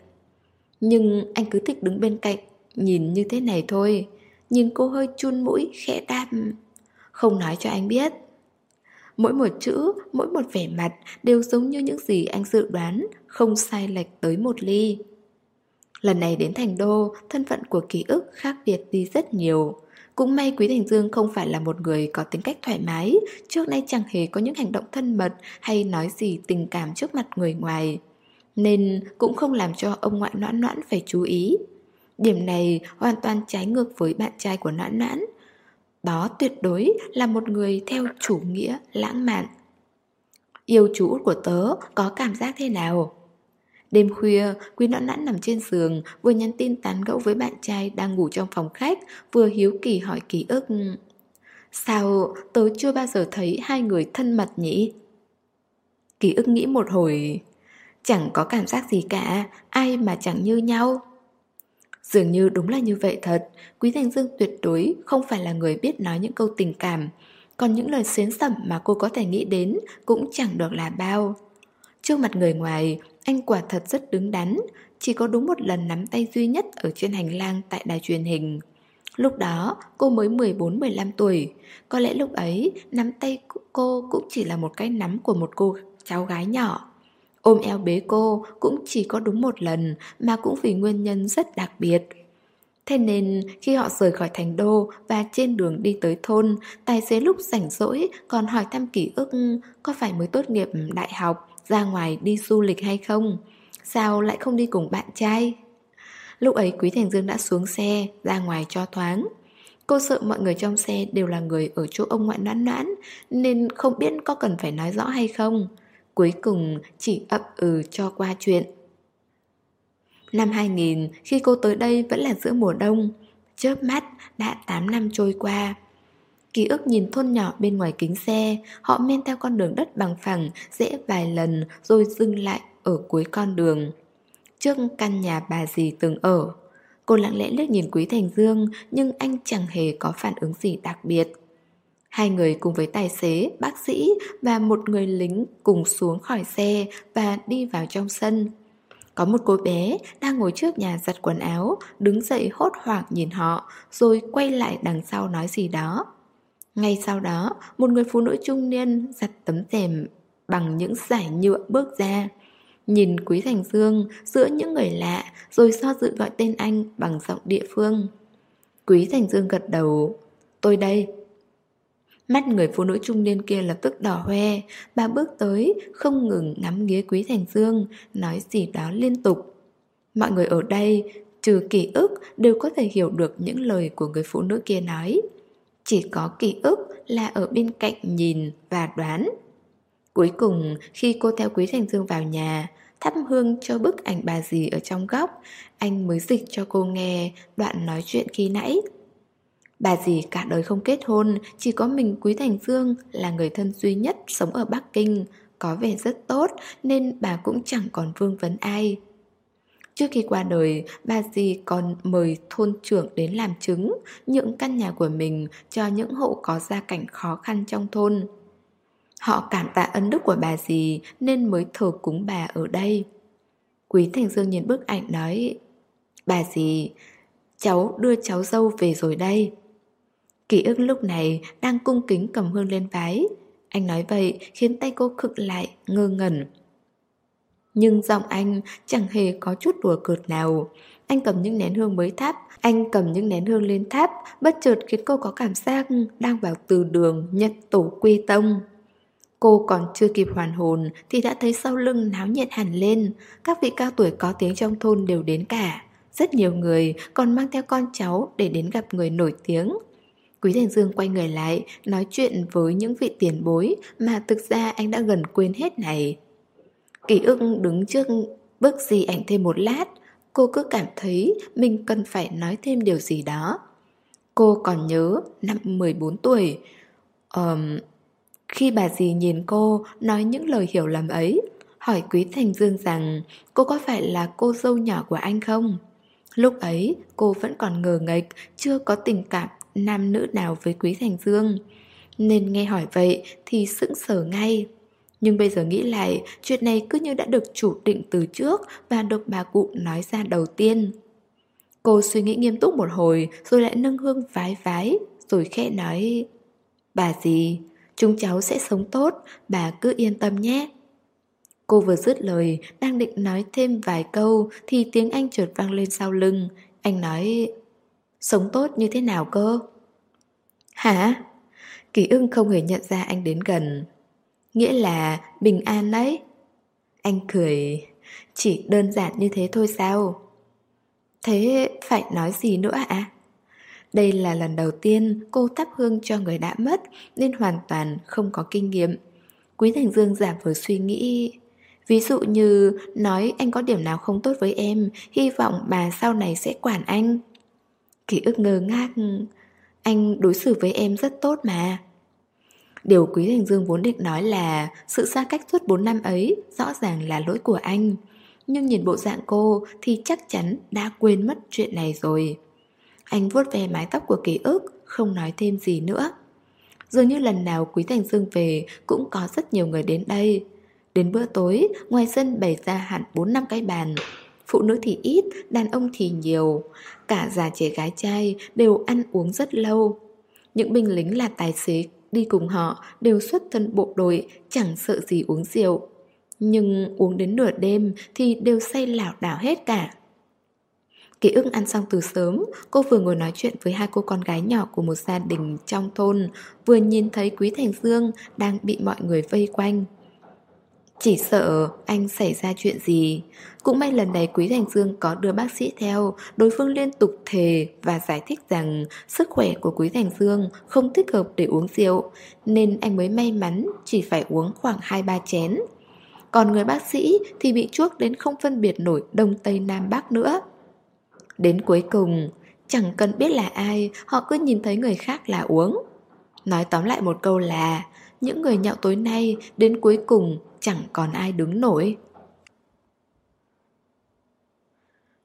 Nhưng anh cứ thích đứng bên cạnh Nhìn như thế này thôi Nhìn cô hơi chun mũi khẽ đam, Không nói cho anh biết Mỗi một chữ, mỗi một vẻ mặt Đều giống như những gì anh dự đoán Không sai lệch tới một ly Lần này đến thành đô Thân phận của ký ức khác biệt đi rất nhiều cũng may Quý Thành Dương không phải là một người có tính cách thoải mái, trước nay chẳng hề có những hành động thân mật hay nói gì tình cảm trước mặt người ngoài nên cũng không làm cho ông ngoại noãn noãn phải chú ý. Điểm này hoàn toàn trái ngược với bạn trai của noãn noãn. Đó tuyệt đối là một người theo chủ nghĩa lãng mạn. Yêu chú của tớ có cảm giác thế nào? Đêm khuya, Quý Noãn Noãn nằm trên giường, vừa nhắn tin tán gẫu với bạn trai đang ngủ trong phòng khách, vừa hiếu kỳ hỏi ký ức. Sao tớ chưa bao giờ thấy hai người thân mật nhỉ? Ký ức nghĩ một hồi, Chẳng có cảm giác gì cả, ai mà chẳng như nhau. Dường như đúng là như vậy thật, Quý Thành Dương tuyệt đối không phải là người biết nói những câu tình cảm, còn những lời xến sẩm mà cô có thể nghĩ đến cũng chẳng được là bao. Trước mặt người ngoài, anh quả thật rất đứng đắn, chỉ có đúng một lần nắm tay duy nhất ở trên hành lang tại đài truyền hình. Lúc đó cô mới 14-15 tuổi, có lẽ lúc ấy nắm tay cô cũng chỉ là một cái nắm của một cô cháu gái nhỏ. Ôm eo bế cô cũng chỉ có đúng một lần mà cũng vì nguyên nhân rất đặc biệt. Thế nên khi họ rời khỏi thành đô và trên đường đi tới thôn, tài xế lúc rảnh rỗi còn hỏi thăm kỷ ức có phải mới tốt nghiệp đại học, ra ngoài đi du lịch hay không? Sao lại không đi cùng bạn trai? Lúc ấy Quý Thành Dương đã xuống xe, ra ngoài cho thoáng. Cô sợ mọi người trong xe đều là người ở chỗ ông ngoại noãn noãn, nên không biết có cần phải nói rõ hay không. Cuối cùng chỉ ấp ừ cho qua chuyện. Năm 2000, khi cô tới đây vẫn là giữa mùa đông. Chớp mắt, đã 8 năm trôi qua. Ký ức nhìn thôn nhỏ bên ngoài kính xe, họ men theo con đường đất bằng phẳng, dễ vài lần rồi dừng lại ở cuối con đường. Trước căn nhà bà dì từng ở. Cô lặng lẽ liếc nhìn Quý Thành Dương nhưng anh chẳng hề có phản ứng gì đặc biệt. Hai người cùng với tài xế, bác sĩ và một người lính cùng xuống khỏi xe và đi vào trong sân. Có một cô bé đang ngồi trước nhà giặt quần áo, đứng dậy hốt hoảng nhìn họ, rồi quay lại đằng sau nói gì đó. Ngay sau đó, một người phụ nữ trung niên giặt tấm rèm bằng những giải nhựa bước ra. Nhìn Quý Thành Dương giữa những người lạ rồi so dự gọi tên anh bằng giọng địa phương. Quý Thành Dương gật đầu. Tôi đây. Mắt người phụ nữ trung niên kia lập tức đỏ hoe, bà bước tới, không ngừng ngắm nghía Quý Thành Dương, nói gì đó liên tục. Mọi người ở đây, trừ ký ức, đều có thể hiểu được những lời của người phụ nữ kia nói. Chỉ có ký ức là ở bên cạnh nhìn và đoán. Cuối cùng, khi cô theo Quý Thành Dương vào nhà, thắp hương cho bức ảnh bà dì ở trong góc, anh mới dịch cho cô nghe đoạn nói chuyện khi nãy. Bà dì cả đời không kết hôn, chỉ có mình Quý Thành Dương là người thân duy nhất sống ở Bắc Kinh, có vẻ rất tốt nên bà cũng chẳng còn vương vấn ai. Trước khi qua đời, bà dì còn mời thôn trưởng đến làm chứng, những căn nhà của mình cho những hộ có gia cảnh khó khăn trong thôn. Họ cảm tạ ân đức của bà dì nên mới thờ cúng bà ở đây. Quý Thành Dương nhìn bức ảnh nói Bà dì, cháu đưa cháu dâu về rồi đây. Ký ức lúc này đang cung kính cầm hương lên vái. Anh nói vậy khiến tay cô khựng lại, ngơ ngẩn. Nhưng giọng anh chẳng hề có chút đùa cợt nào. Anh cầm những nén hương mới thắp, anh cầm những nén hương lên tháp, bất chợt khiến cô có cảm giác đang vào từ đường nhật tổ quy tông. Cô còn chưa kịp hoàn hồn thì đã thấy sau lưng náo nhiệt hẳn lên, các vị cao tuổi có tiếng trong thôn đều đến cả. Rất nhiều người còn mang theo con cháu để đến gặp người nổi tiếng. Quý Thành Dương quay người lại, nói chuyện với những vị tiền bối mà thực ra anh đã gần quên hết này. Ký ức đứng trước bức di ảnh thêm một lát, cô cứ cảm thấy mình cần phải nói thêm điều gì đó. Cô còn nhớ năm 14 tuổi, um, khi bà dì nhìn cô nói những lời hiểu lầm ấy, hỏi Quý Thành Dương rằng cô có phải là cô dâu nhỏ của anh không? Lúc ấy cô vẫn còn ngờ nghệch, chưa có tình cảm nam nữ nào với Quý Thành Dương. Nên nghe hỏi vậy thì sững sờ ngay. Nhưng bây giờ nghĩ lại, chuyện này cứ như đã được chủ định từ trước và được bà cụ nói ra đầu tiên. Cô suy nghĩ nghiêm túc một hồi rồi lại nâng hương vái vái, rồi khẽ nói Bà gì, chúng cháu sẽ sống tốt, bà cứ yên tâm nhé. Cô vừa dứt lời, đang định nói thêm vài câu thì tiếng anh chợt vang lên sau lưng. Anh nói, sống tốt như thế nào cơ? Hả? Kỳ ưng không hề nhận ra anh đến gần. Nghĩa là bình an đấy. Anh cười, chỉ đơn giản như thế thôi sao? Thế phải nói gì nữa ạ? À? Đây là lần đầu tiên cô thắp hương cho người đã mất nên hoàn toàn không có kinh nghiệm. Quý Thành Dương giả vờ suy nghĩ Ví dụ như nói anh có điểm nào không tốt với em Hy vọng bà sau này sẽ quản anh Ký ức ngơ ngác Anh đối xử với em rất tốt mà Điều Quý Thành Dương vốn định nói là Sự xa cách suốt 4 năm ấy Rõ ràng là lỗi của anh Nhưng nhìn bộ dạng cô Thì chắc chắn đã quên mất chuyện này rồi Anh vuốt ve mái tóc của ký ức Không nói thêm gì nữa Dường như lần nào Quý Thành Dương về Cũng có rất nhiều người đến đây Đến bữa tối, ngoài sân bày ra hẳn 4 năm cái bàn. Phụ nữ thì ít, đàn ông thì nhiều. Cả già trẻ gái trai đều ăn uống rất lâu. Những binh lính là tài xế đi cùng họ đều xuất thân bộ đội, chẳng sợ gì uống rượu. Nhưng uống đến nửa đêm thì đều say lảo đảo hết cả. Ký ức ăn xong từ sớm, cô vừa ngồi nói chuyện với hai cô con gái nhỏ của một gia đình trong thôn, vừa nhìn thấy Quý Thành Dương đang bị mọi người vây quanh. Chỉ sợ anh xảy ra chuyện gì. Cũng may lần này Quý Thành Dương có đưa bác sĩ theo, Đối phương liên tục thề và giải thích rằng Sức khỏe của Quý Thành Dương không thích hợp để uống rượu, Nên anh mới may mắn chỉ phải uống khoảng 2-3 chén. Còn người bác sĩ thì bị chuốc đến không phân biệt nổi Đông Tây Nam Bắc nữa. Đến cuối cùng, Chẳng cần biết là ai, Họ cứ nhìn thấy người khác là uống. Nói tóm lại một câu là những người nhậu tối nay Đến cuối cùng chẳng còn ai đứng nổi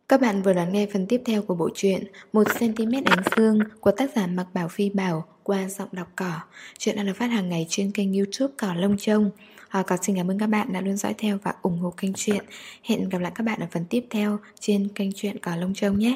Các bạn vừa lắng nghe phần tiếp theo của bộ truyện 1cm ánh dương của tác giả Mặc Bảo Phi Bảo qua giọng đọc cỏ. Chuyện đang được phát hàng ngày trên kênh youtube Cỏ Lông Trông. Ờ, à, còn xin cảm ơn các bạn đã luôn dõi theo và ủng hộ kênh truyện. Hẹn gặp lại các bạn ở phần tiếp theo trên kênh truyện Cỏ Lông Trông nhé.